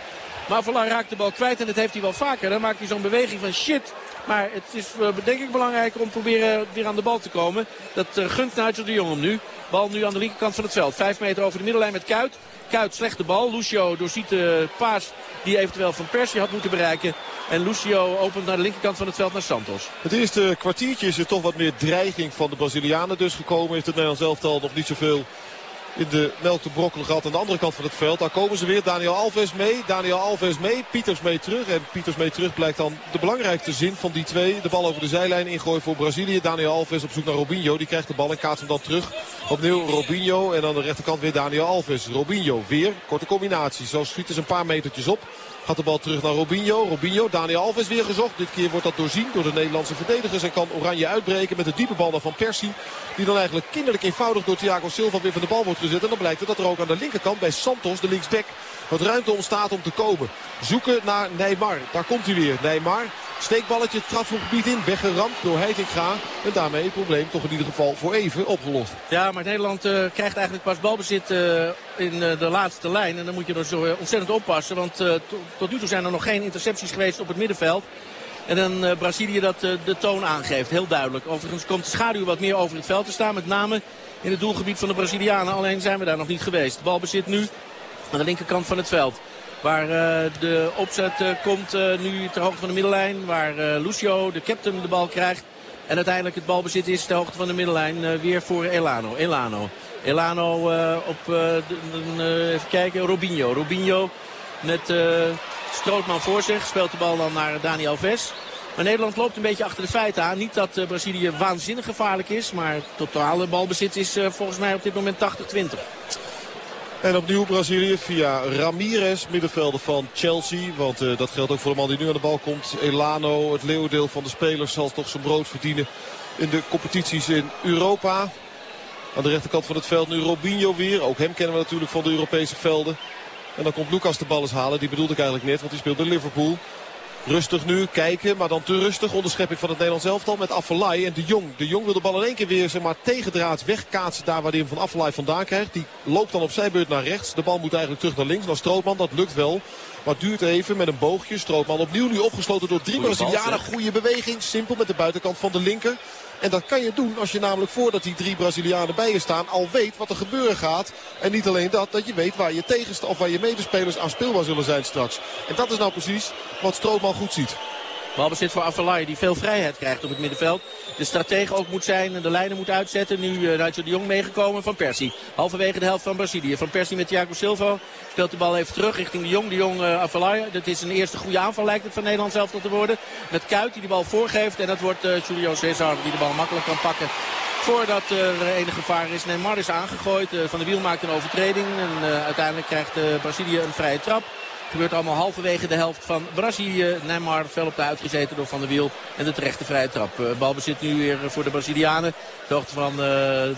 Maar Avalai raakt de bal kwijt en dat heeft hij wel vaker. Dan maakt hij zo'n beweging van shit. Maar het is eh, denk ik belangrijk om proberen weer aan de bal te komen. Dat eh, gunt Nigel de Jong nu. Bal nu aan de linkerkant van het veld. Vijf meter over de middenlijn met Kuit. Kuit slechte bal. Lucio doorziet de paas die eventueel van Persie had moeten bereiken. En Lucio opent naar de linkerkant van het veld naar Santos. Het eerste kwartiertje is er toch wat meer dreiging van de Brazilianen dus gekomen. Heeft het Nederlands elftal nog niet zoveel in de melk te brokkelen gehad aan de andere kant van het veld. Daar komen ze weer. Daniel Alves mee. Daniel Alves mee. Pieters mee terug. En Pieters mee terug blijkt dan de belangrijkste zin van die twee. De bal over de zijlijn ingooien voor Brazilië. Daniel Alves op zoek naar Robinho. Die krijgt de bal en kaatst hem dan terug. Opnieuw Robinho. En aan de rechterkant weer Daniel Alves. Robinho weer. Korte combinatie. Zo schieten ze een paar metertjes op. Gaat de bal terug naar Robinho. Robinho, Daniel Alves weer gezocht. Dit keer wordt dat doorzien door de Nederlandse verdedigers. En kan Oranje uitbreken met de diepe bal Van Persie. Die dan eigenlijk kinderlijk eenvoudig door Thiago Silva weer van de bal wordt gezet. En dan blijkt het dat er ook aan de linkerkant bij Santos, de linksback, wat ruimte ontstaat om te komen. Zoeken naar Neymar. Daar komt hij weer. Neymar, steekballetje het strafschopgebied in. Weggeramd door Heitinga. En daarmee het probleem toch in ieder geval voor even opgelost. Ja, maar Nederland eh, krijgt eigenlijk pas balbezit eh, in eh, de laatste lijn. En dan moet je er zo ontzettend oppassen. Want to- tot nu toe zijn er nog geen intercepties geweest op het middenveld. En dan Brazilië dat de toon aangeeft, heel duidelijk. Overigens komt de schaduw wat meer over het veld te staan. Met name in het doelgebied van de Brazilianen. Alleen zijn we daar nog niet geweest. Balbezit nu aan de linkerkant van het veld. Waar de opzet komt nu ter hoogte van de middenlijn. Waar Lucio, de captain, de bal krijgt. En uiteindelijk het balbezit is ter hoogte van de middenlijn weer voor Elano. Elano. Elano op, even kijken, Robinho. Robinho met Strootman voor zich. Speelt de bal dan naar Daniel Ves. Maar Nederland loopt een beetje achter de feiten aan. Niet dat Brazilië waanzinnig gevaarlijk is. Maar totale balbezit is volgens mij op dit moment 80-20. En opnieuw Brazilië via Ramirez, middenvelder van Chelsea. Want uh, dat geldt ook voor de man die nu aan de bal komt. Elano, het leeuwendeel van de spelers, zal toch zijn brood verdienen in de competities in Europa. Aan de rechterkant van het veld nu Robinho weer. Ook hem kennen we natuurlijk van de Europese velden. En dan komt Lucas de bal eens halen. Die bedoelde ik eigenlijk net, want die speelt bij Liverpool. Rustig nu, kijken, maar dan te rustig. Onderschepping van het Nederlands elftal met Affelay en De Jong. De Jong wil de bal in één keer weer zeg maar, tegendraads wegkaatsen daar waar hij hem van Affelay vandaan krijgt. Die loopt dan op zijn beurt naar rechts. De bal moet eigenlijk terug naar links, naar Strootman. Dat lukt wel. Maar duurt even met een boogje. Strootman opnieuw nu opgesloten door drie Brazilianen. Goede beweging, simpel met de buitenkant van de linker. En dat kan je doen als je namelijk voordat die drie Brazilianen bij je staan al weet wat er gebeuren gaat. En niet alleen dat, dat je weet waar je tegenst of waar je medespelers aan speelbaar zullen zijn straks. En dat is nou precies wat Strootman goed ziet. Balbezit voor Avalai die veel vrijheid krijgt op het middenveld. De stratege ook moet zijn en de lijnen moet uitzetten. Nu uh, Nigel de Jong meegekomen van Persie. Halverwege de helft van Brazilië. Van Persie met Thiago Silva. Speelt de bal even terug richting de Jong. De Jong uh. Dat is een eerste goede aanval lijkt het van Nederland zelf tot te worden. Met Kuit die de bal voorgeeft. En dat wordt uh, Julio Cesar die de bal makkelijk kan pakken. Voordat er enige gevaar is. Neymar is aangegooid. Van de Wiel maakt een overtreding. En uiteindelijk krijgt Brazilië een vrije trap. Gebeurt allemaal halverwege de helft van Brazilië. Neymar fel op de uitgezeten door Van der Wiel. En de terechte vrije trap. Uh, balbezit nu weer voor de Brazilianen. De hoogte van uh,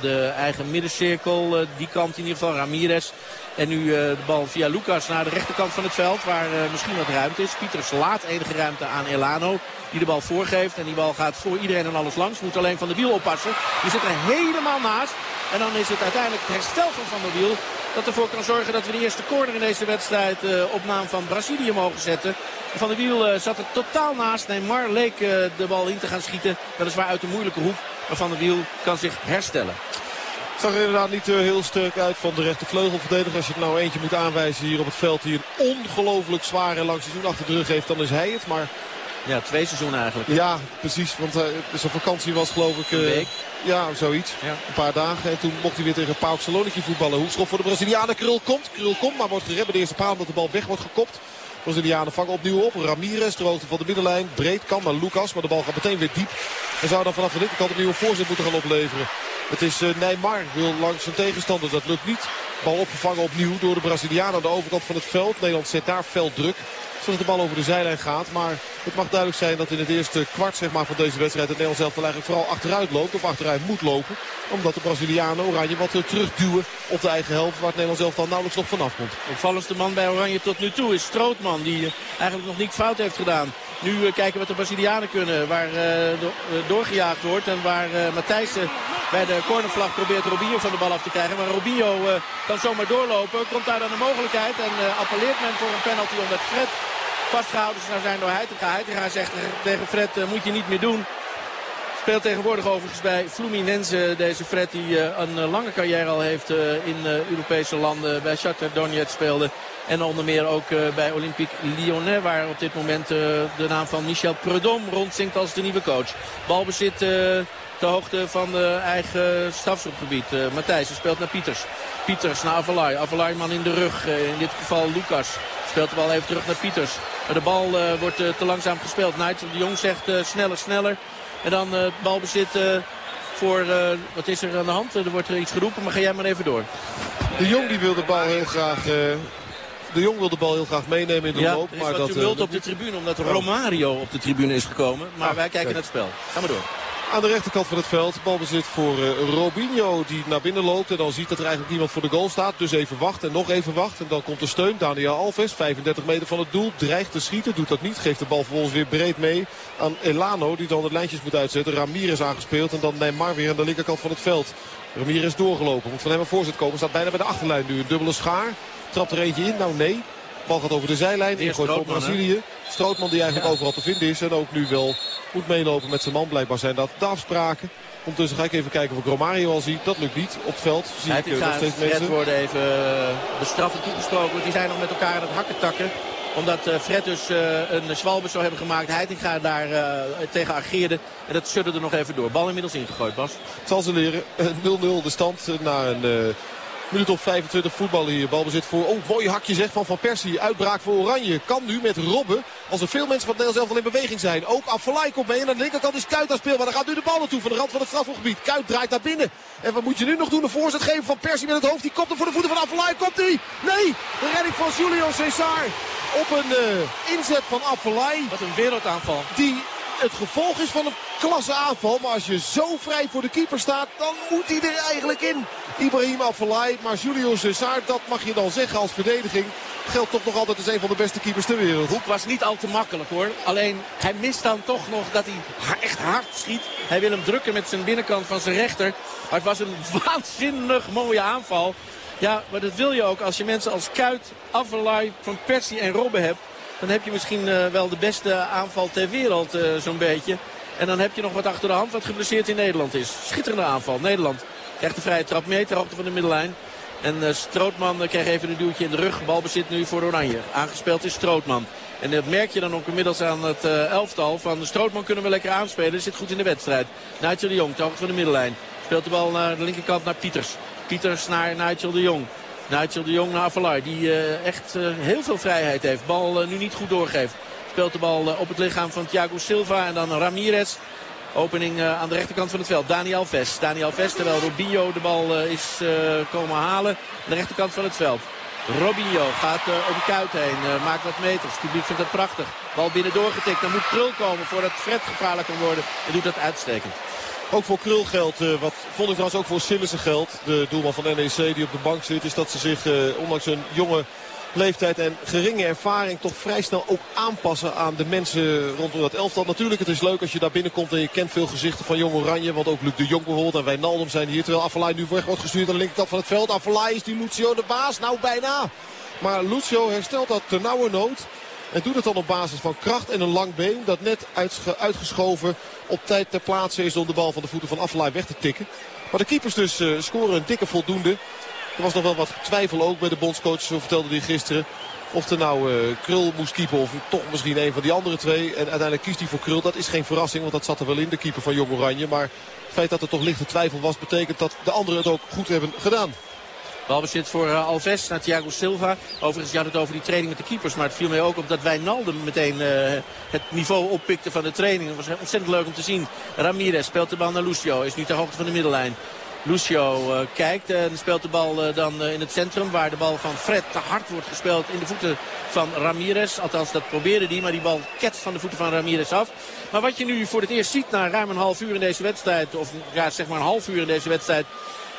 de eigen middencirkel. Uh, die kant in ieder geval. Ramirez. En nu de bal via Lucas naar de rechterkant van het veld. Waar misschien wat ruimte is. Pieters laat enige ruimte aan Elano. Die de bal voorgeeft. En die bal gaat voor iedereen en alles langs. Moet alleen Van der Wiel oppassen. Die zit er helemaal naast. En dan is het uiteindelijk het herstel van Van der Wiel dat ervoor kan zorgen dat we de eerste corner in deze wedstrijd uh, op naam van Brazilië mogen zetten. Van der Wiel uh, zat er totaal naast. Neymar leek uh, de bal in te gaan schieten. Weliswaar uit de moeilijke hoek. Maar Van der Wiel kan zich herstellen. Het zag er inderdaad niet heel sterk uit van de rechtervleugelverdediger. Als je het nou eentje moet aanwijzen hier op het veld die een ongelooflijk zwaar en lang seizoen achter de rug heeft, dan is hij het. Maar ja, twee seizoenen eigenlijk. Ja, precies. Want zijn vakantie was geloof ik... Week. Ja, zoiets. Ja. Een paar dagen. En toen mocht hij weer tegen Pauk Saloniki voetballen. Hoekschop voor de Brazilianen. Krul komt. Krul komt, maar wordt gered bij de eerste paal omdat de bal weg wordt gekopt. Brazilianen vangen opnieuw op. Ramirez, de hoogte van de middenlijn. Breed kan naar Lucas, maar de bal gaat meteen weer diep. En zou dan vanaf de linkerkant opnieuw een voorzet moeten gaan opleveren. Het is uh, Neymar, wil langs zijn tegenstander. Dat lukt niet. Bal opgevangen opnieuw door de Brazilianen aan de overkant van het veld. Nederland zet daar druk zoals de bal over de zijlijn gaat. Maar het mag duidelijk zijn dat in het eerste kwart zeg maar, van deze wedstrijd het Nederlands elftal eigenlijk vooral achteruit loopt. Of achteruit moet lopen. Omdat de Brazilianen Oranje wat terugduwen op de eigen helft. Waar het Nederlands elftal nauwelijks nog vanaf komt. Opvallendste man bij Oranje tot nu toe is Strootman. Die eh, eigenlijk nog niet fout heeft gedaan. Nu uh, kijken wat de Brazilianen kunnen. Waar do doorgejaagd wordt. En waar uh, Matthijs bij de cornervlag probeert Robinho van de bal af te krijgen. Maar Robinho kan zomaar doorlopen. Komt daar dan de mogelijkheid. En appelleert men voor een penalty omdat Fred vastgehouden zou zijn door Heitinga. Heitinga zegt tegen Fred moet je niet meer doen. Speelt tegenwoordig overigens bij Fluminense. Deze Fred die een lange carrière al heeft in Europese landen. Bij Shakhtar Donetsk speelde. En onder meer ook bij Olympique Lyonnais. Waar op dit moment de naam van Michel Prudhomme rondzinkt als de nieuwe coach. Balbezit ter hoogte van de eigen strafschopgebied. Matthijs speelt naar Pieters. Pieters naar Avalai. Avalai man in de rug. in dit geval Lucas. Speelt de bal even terug naar Pieters. Maar de bal wordt te langzaam gespeeld. Nigel de Jong zegt sneller, sneller. En dan balbezit voor, wat is er aan de hand? Er wordt iets geroepen, maar ga jij maar even door. De Jong die wil de bal heel graag de Jong wil de bal heel graag meenemen in de ja, loop. Er is maar wat dat, tumult uh, op de tribune omdat Romario op de tribune is gekomen. Maar ah, wij kijken naar het spel. Ga maar door. Aan de rechterkant van het veld. Balbezit voor uh, Robinho die naar binnen loopt. En dan ziet dat er eigenlijk niemand voor de goal staat. Dus even wachten en nog even wachten. En dan komt de steun. Daniel Alves, 35 meter van het doel. Dreigt te schieten. Doet dat niet. Geeft de bal vervolgens weer breed mee aan Elano. Die dan de lijntjes moet uitzetten. Ramirez aangespeeld. En dan Neymar weer aan de linkerkant van het veld. Ramirez doorgelopen. Moet van hem een voorzet komen. Staat bijna bij de achterlijn nu. Een dubbele schaar. Trapt er eentje in? Nou nee. Bal gaat over de zijlijn. Ingooit voor Brazilië. Strootman die eigenlijk overal te vinden is. En ook nu wel moet meelopen met zijn man. Blijkbaar zijn dat de afspraken. Ondertussen ga ik even kijken of ik Romario al zie. Dat lukt niet. Op het veld zie ik uh, nog steeds mensen. worden even bestraffend toegesproken. Want die zijn nog met elkaar aan het hakken takken omdat Fred dus een Schwalbe zou hebben gemaakt. Heitinga daar tegen ageerde. En dat er nog even door. Bal inmiddels ingegooid, Bas. Het zal ze leren. 0-0 de stand na een Minuut op 25 voetballen hier. Balbezit voor. Oh, mooi hakje zeg van Van Persie. Uitbraak voor Oranje. Kan nu met Robben. Als er veel mensen van het Nederlands zelf al in beweging zijn. Ook Affelay komt mee. En aan de linkerkant is Kuit aan speel. Maar dan gaat nu de bal naartoe van de rand van het strafgebied. Kuit draait naar binnen. En wat moet je nu nog doen? Een voorzet geven van Persie met het hoofd. Die komt er voor de voeten van Affelay. Komt hij? Nee! De redding van Julio Cesar. Op een uh, inzet van Affelay. Wat een wereldaanval. Die het gevolg is van een klasse aanval. Maar als je zo vrij voor de keeper staat, dan moet hij er eigenlijk in. Ibrahim Afellay, maar Julio Cesar, dat mag je dan zeggen als verdediging. Geldt toch nog altijd als een van de beste keepers ter wereld. Hoek was niet al te makkelijk hoor. Alleen hij mist dan toch nog dat hij echt hard schiet. Hij wil hem drukken met zijn binnenkant van zijn rechter. Maar het was een waanzinnig mooie aanval. Ja, maar dat wil je ook als je mensen als Kuit, Afellay, Van Persie en Robben hebt. Dan heb je misschien uh, wel de beste aanval ter wereld uh, zo'n beetje. En dan heb je nog wat achter de hand wat geblesseerd in Nederland is. Schitterende aanval. Nederland de vrije trap mee ter hoogte van de middellijn. En uh, Strootman krijgt even een duwtje in de rug. Balbezit nu voor Oranje. Aangespeeld is Strootman. En dat merk je dan ook inmiddels aan het uh, elftal. Van Strootman kunnen we lekker aanspelen. Zit goed in de wedstrijd. Nigel de Jong, ter hoogte van de middellijn. Speelt de bal naar de linkerkant naar Pieters. Pieters naar Nigel de Jong. Nigel de Jong naar Avalai. Die echt heel veel vrijheid heeft. Bal nu niet goed doorgeeft. Speelt de bal op het lichaam van Thiago Silva. En dan Ramirez. Opening aan de rechterkant van het veld. Daniel Ves. Daniel Ves terwijl Robinho de bal is komen halen. Aan de rechterkant van het veld. Robinho gaat uh, om Kuit heen, maakt wat meters. Publiek vindt dat prachtig. Bal binnen doorgetikt. Dan moet Krul komen voordat Fred gevaarlijk kan worden. En doet dat uitstekend. Ook voor Krul geldt, wat vond ik trouwens ook voor Sillissen geldt. De doelman van NEC die op de bank zit. Is dat ze zich, ondanks een jonge leeftijd en geringe ervaring toch vrij snel ook aanpassen aan de mensen rondom dat elftal. Natuurlijk, het is leuk als je daar binnenkomt en je kent veel gezichten van Jong Oranje. Want ook Luc de Jong bijvoorbeeld en Wijnaldum zijn hier. Terwijl Avalai nu wordt gestuurd aan de linkerkant van het veld. Avalai is die Lucio de baas? Nou, bijna. Maar Lucio herstelt dat nood. En doet het dan op basis van kracht en een lang been. Dat net uitgeschoven op tijd ter plaatse is om de bal van de voeten van Affelay weg te tikken. Maar de keepers dus uh, scoren een dikke voldoende. Er was nog wel wat twijfel ook bij de bondscoach, zo vertelde hij gisteren. Of er nou uh, Krul moest keepen of toch misschien een van die andere twee. En uiteindelijk kiest hij voor Krul. Dat is geen verrassing, want dat zat er wel in, de keeper van Jong Oranje. Maar het feit dat er toch lichte twijfel was, betekent dat de anderen het ook goed hebben gedaan. Balbezit voor uh, Alves naar Thiago Silva. Overigens, je had het over die training met de keepers. Maar het viel mij ook op dat Wijnaldum meteen uh, het niveau oppikte van de training. Dat was ontzettend leuk om te zien. Ramirez speelt de bal naar Lucio. Is nu ter hoogte van de middellijn. Lucio uh, kijkt en speelt de bal dan in het centrum. Waar de bal van Fred te hard wordt gespeeld in de voeten van Ramirez. Althans, dat probeerde hij. Maar die bal ketst van de voeten van Ramirez af. Maar wat je nu voor het eerst ziet na ruim een half uur in deze wedstrijd. Of ja, zeg maar een half uur in deze wedstrijd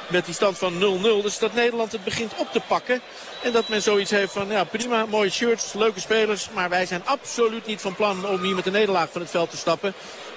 met die stand van 0-0. Dus dat Nederland het begint op te pakken. En dat men zoiets heeft van, ja prima, mooie shirts, leuke spelers. Maar wij zijn absoluut niet van plan om hier met de nederlaag van het veld te stappen.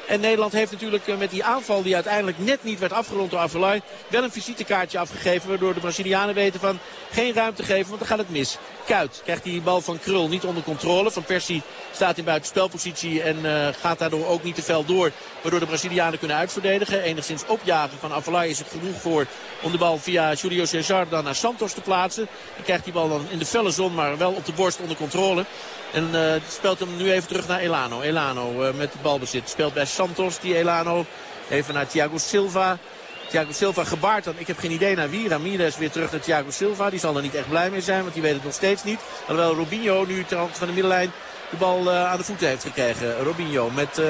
En Nederland heeft natuurlijk eh, met die aanval die uiteindelijk net niet werd afgerond door Avalai... wel een visitekaartje afgegeven waardoor de Brazilianen weten van geen ruimte geven, want dan gaat het mis. Kuit krijgt die bal van Krul niet onder controle. Van Persie staat in buitenspelpositie en uh, gaat daardoor ook niet te fel door. Waardoor de Brazilianen kunnen uitverdedigen. Enigszins opjagen van Avalai is er genoeg voor om de bal via Julio Cesar dan naar Santos te plaatsen. Dan krijgt die bal dan in de felle zon, maar wel op de borst onder controle. En uh, speelt hem nu even terug naar Elano. Elano uh, met de balbezit. Speelt bij Santos, die Elano. Even naar Thiago Silva. Thiago Silva gebaard dan. Ik heb geen idee naar wie. Ramirez weer terug naar Thiago Silva. Die zal er niet echt blij mee zijn, want die weet het nog steeds niet. Alhoewel Robinho nu ter hand van de middenlijn de bal uh, aan de voeten heeft gekregen. Robinho met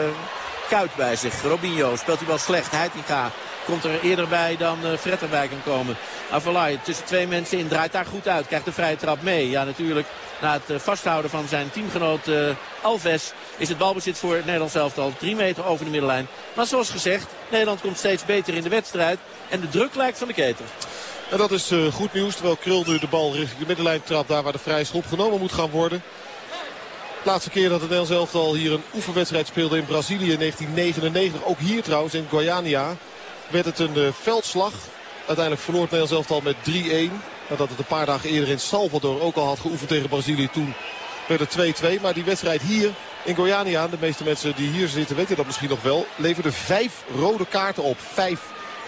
Kuit bij zich. Robinho speelt die bal slecht. Heitinga komt er eerder bij dan uh, Fred erbij kan komen. Avalai tussen twee mensen in draait daar goed uit. Krijgt de vrije trap mee. Ja natuurlijk na het vasthouden van zijn teamgenoot uh, Alves is het balbezit voor het Nederlands elftal drie meter over de middenlijn. Maar zoals gezegd, Nederland komt steeds beter in de wedstrijd. En de druk lijkt van de ketel. En dat is goed nieuws. Terwijl Krul nu de bal richting de middenlijn trapt. Daar waar de vrije schop genomen moet gaan worden. Laatste keer dat het Nederlands elftal hier een oefenwedstrijd speelde in Brazilië in 1999. Ook hier trouwens in Guayana werd het een uh, veldslag. Uiteindelijk verloor het Nederlands elftal met 3-1. Nadat het een paar dagen eerder in Salvador ook al had geoefend tegen Brazilië. Toen werd het 2-2. Maar die wedstrijd hier in Goiania, de meeste mensen die hier zitten weten dat misschien nog wel, leverde vijf rode kaarten op. Vijf.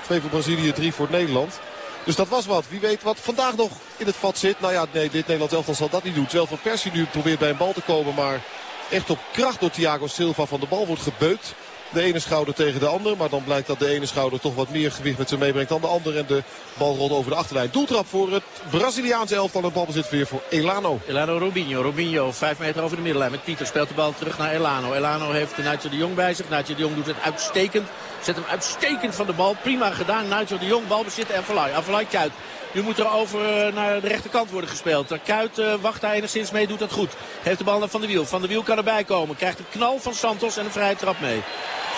Twee voor Brazilië, drie voor Nederland. Dus dat was wat. Wie weet wat vandaag nog in het vat zit. Nou ja, nee, dit Nederland elftal zal dat niet doen. Terwijl Van Persie nu probeert bij een bal te komen. Maar echt op kracht door Thiago Silva van de bal wordt gebeukt de ene schouder tegen de ander. Maar dan blijkt dat de ene schouder toch wat meer gewicht met zich meebrengt dan de andere. En de bal rolt over de achterlijn. Doeltrap voor het Braziliaanse elftal. Het balbezit weer voor Elano. Elano Robinho. Robinho vijf meter over de middenlijn met Pieter. Speelt de bal terug naar Elano. Elano heeft Nigel de Jong bij zich. Nigel de Jong doet het uitstekend. Zet hem uitstekend van de bal. Prima gedaan. Nigel de Jong balbezit en Avalai. Avalai Kuit. Nu moet er over eh, naar de rechterkant worden gespeeld. Kuit uh, wacht daar enigszins mee, doet dat goed. Geeft de bal naar Van der Wiel. Van der Wiel kan erbij komen. Krijgt een knal van Santos en een vrije trap mee.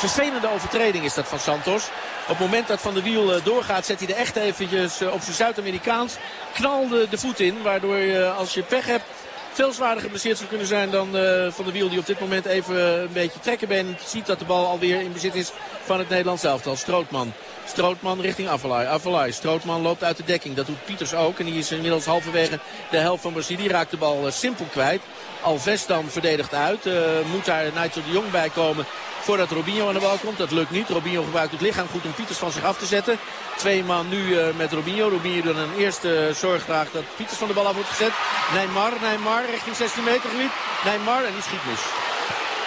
Vervelende overtreding is dat van Santos. Op het moment dat Van der Wiel eh, doorgaat zet hij er echt eventjes op zijn Zuid-Amerikaans. Knalde de voet in. Waardoor je als je pech hebt veel zwaarder geblesseerd zou kunnen zijn dan Van der Wiel. Die op dit moment even een beetje trekken bent. Ziet dat de bal alweer in bezit is van het Nederlands elftal. Strootman. Strootman richting Avalai. Avalai. Strootman loopt uit de dekking. Dat doet Pieters ook. En die is inmiddels halverwege de helft van Brazilië. Raakt de bal eh, simpel kwijt. Alves dan verdedigt uit. Uh, moet daar Nigel de Jong bij komen voordat Robinho aan de bal komt. Dat lukt niet. Robinho gebruikt het lichaam goed om Pieters van zich af te zetten. Twee man nu uh, met Robinho. Robinho dan een eerste zorg draagt dat Pieters van de bal af wordt gezet. Neymar, Neymar richting 16 meter gebied. Neymar en die schiet mis.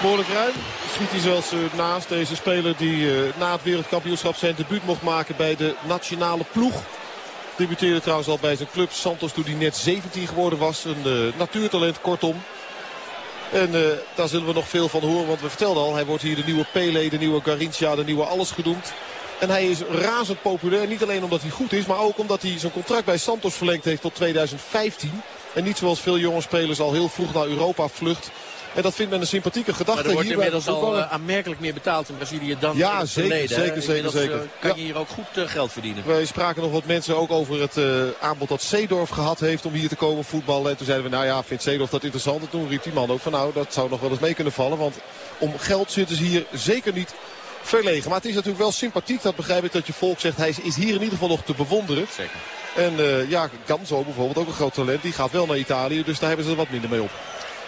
Behoorlijk ruim. Schiet hij zelfs uh, naast deze speler die uh, na het wereldkampioenschap zijn debuut mocht maken bij de nationale ploeg. Debuteerde trouwens al bij zijn club Santos toen hij net 17 geworden was. Een uh, natuurtalent kortom. En daar zullen we nog veel van horen. Want we vertelden al, hij wordt hier de nieuwe Pele, de nieuwe Garincha, de nieuwe alles genoemd. En hij is razend populair. Niet alleen omdat hij goed is, maar ook omdat hij zijn contract bij Santos verlengd heeft tot 2015. En niet zoals veel jonge spelers al heel vroeg naar Europa vlucht. En dat vindt men een sympathieke gedachte. Maar er wordt inmiddels al uh, aanmerkelijk meer betaald in Brazilië dan ja, in zeker, verleden. Zeker, zeker, zeker. Uh, kan ja. je hier ook goed uh, geld verdienen. Wij spraken nog wat mensen ook over het aanbod dat Seedorf gehad heeft om hier te komen voetballen. En toen zeiden we, nou ja, vindt Seedorf dat interessant? En toen riep die man ook van, nou, dat zou nog wel eens mee kunnen vallen. Want om geld zitten ze hier zeker niet verlegen. Maar het is natuurlijk wel sympathiek, dat begrijp ik, dat je volk zegt, hij is hier in ieder geval nog te bewonderen. Zeker. En ja, Ganzo bijvoorbeeld, ook een groot talent, die gaat wel naar Italië. Dus daar hebben ze er wat minder mee op.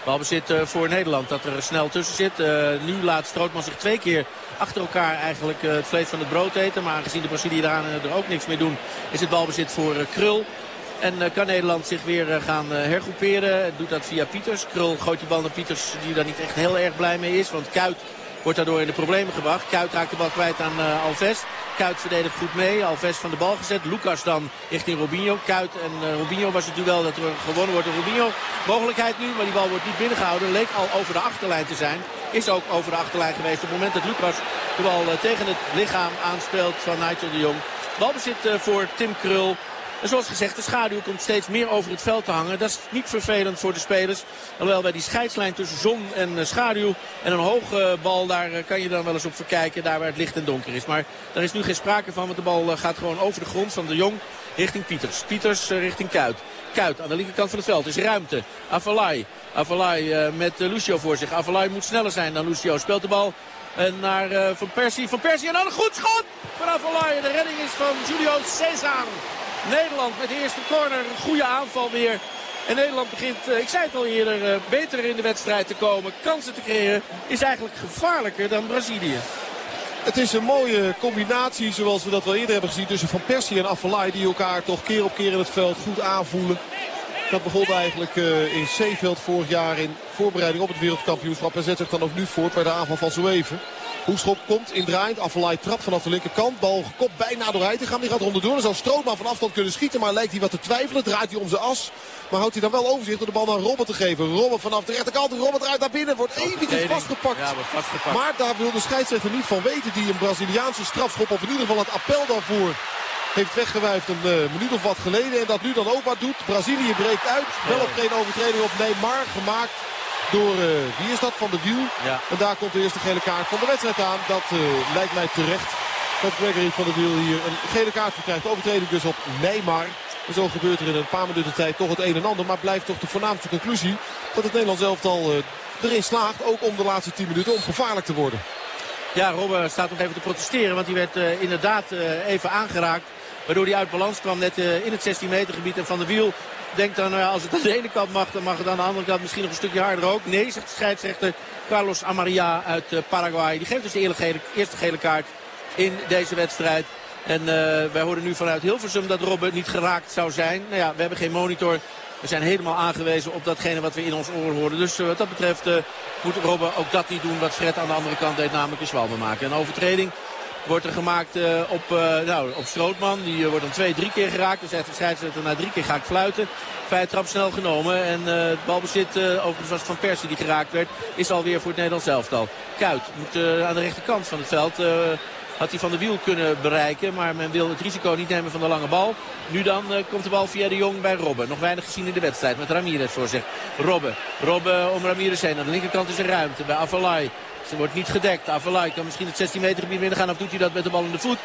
Balbezit uh, voor Nederland dat er snel tussen zit. Uh, nu laat Strootman zich twee keer achter elkaar eigenlijk uh, het vlees van het brood eten. Maar aangezien de Brazilianen er ook niks mee doen is het balbezit voor Krul. En kan Nederland zich weer gaan hergroeperen. Doet dat via Pieters. Krul gooit die bal naar Pieters die daar niet echt heel erg blij mee is. Want Kuit wordt daardoor in de problemen gebracht. Kuit raakt de bal kwijt aan uh, Alves. Kuit verdedigt goed mee. Alves van de bal gezet. Lucas dan richting Robinho. Kuit en uh, Robinho was het duel dat er gewonnen wordt door Robinho. Mogelijkheid nu, maar die bal wordt niet binnengehouden. Leek al over de achterlijn te zijn. Is ook over de achterlijn geweest. Op het moment dat Lucas de bal uh, tegen het lichaam aanspeelt van Nigel de Jong. Balbezit voor Tim Krul. En zoals gezegd, de schaduw komt steeds meer over het veld te hangen. Dat is niet vervelend voor de spelers. Alhoewel bij die scheidslijn tussen zon en schaduw en een hoge bal, daar kan je dan wel eens op verkijken. Daar waar het licht en donker is. Maar daar is nu geen sprake van, want de bal gaat gewoon over de grond van de Jong richting Pieters. Pieters richting Kuit. Kuit aan de linkerkant van het veld is ruimte. Avalai. Avalai met Lucio voor zich. Avalai moet sneller zijn dan Lucio. Speelt de bal en naar Van Persie. Van Persie en dan een goed schot van Avalai. De redding is van Julio Cesar. Nederland met de eerste corner. Een goede aanval weer. En Nederland begint, ik zei het al eerder, beter in de wedstrijd te komen. Kansen te creëren is eigenlijk gevaarlijker dan Brazilië. Het is een mooie combinatie zoals we dat wel eerder hebben gezien tussen Van Persie en Afellay. Die elkaar toch keer op keer in het veld goed aanvoelen. Dat begon eigenlijk in Zeeveld vorig jaar in voorbereiding op het wereldkampioenschap. En zet zich dan ook nu voort bij de aanval van Zoeven. Hoekschop komt indraaiend. Affelay trap vanaf de linkerkant. Bal gekopt bijna door Heitingham. Die gaat onderdoor. Dan zou Strootman van afstand kunnen schieten. Maar lijkt hij wat te twijfelen. Draait hij om zijn as. Maar houdt hij dan wel overzicht door de bal naar Robben te geven. Robben vanaf de rechterkant. Robben draait naar binnen. Wordt eventjes vastgepakt. Ja, wordt vastgepakt. Maar daar wil de scheidsrechter niet van weten. Die een Braziliaanse strafschop of in ieder geval het appel daarvoor heeft weggewijfd een uh, minuut of wat geleden. En dat nu dan ook wat doet. Brazilië breekt uit. Wel of geen overtreding op Neymar gemaakt door, uh, wie is dat, Van de Wiel. Ja. En daar komt de eerste gele kaart van de wedstrijd aan. Dat uh, lijkt mij terecht. Dat Gregory van de Wiel hier een gele kaart voor krijgt. Overtreding dus op Neymar. En zo gebeurt er in een paar minuten tijd toch het een en ander. Maar blijft toch de voornaamste conclusie dat het Nederlands elftal uh, erin slaagt. Ook om de laatste 10 minuten om gevaarlijk te worden. Ja, Robben staat nog even te protesteren. Want hij werd inderdaad even aangeraakt Waardoor hij uit balans kwam net in het 16 meter gebied. En Van der Wiel denkt dan, nou als het aan de ene kant mag, dan mag het aan de andere kant misschien nog een stukje harder ook. Nee, zegt de scheidsrechter Carlos Amaria uit Paraguay. Die geeft dus de eerste gele kaart in deze wedstrijd. En uh, wij horen nu vanuit Hilversum dat Robben niet geraakt zou zijn. Nou ja, we hebben geen monitor. We zijn helemaal aangewezen op datgene wat we in ons oor horen. Dus wat dat betreft moet Robben ook dat niet doen wat Fred aan de andere kant deed. Namelijk een zwalbe maken. Een overtreding wordt er gemaakt uh, op, uh, nou, op Strootman. Die uh, wordt dan twee, drie keer geraakt. Dus de scheidsrechter na drie keer ga ik fluiten. Vijf trap snel genomen. En het balbezit, overigens was Van Persie die geraakt werd, is alweer voor het Nederlands elftal. Kuit moet aan de rechterkant van het veld had hij van de wiel kunnen bereiken. Maar men wil het risico niet nemen van de lange bal. Nu dan uh, komt de bal via de Jong bij Robben. Nog weinig gezien in de wedstrijd met Ramirez voor zich. Robben. Robben om Ramirez heen. Aan de linkerkant is er ruimte bij Avalai. Ze wordt niet gedekt. Avalai kan misschien het 16 meter gebied binnen gaan. Of doet hij dat met de bal in de voet?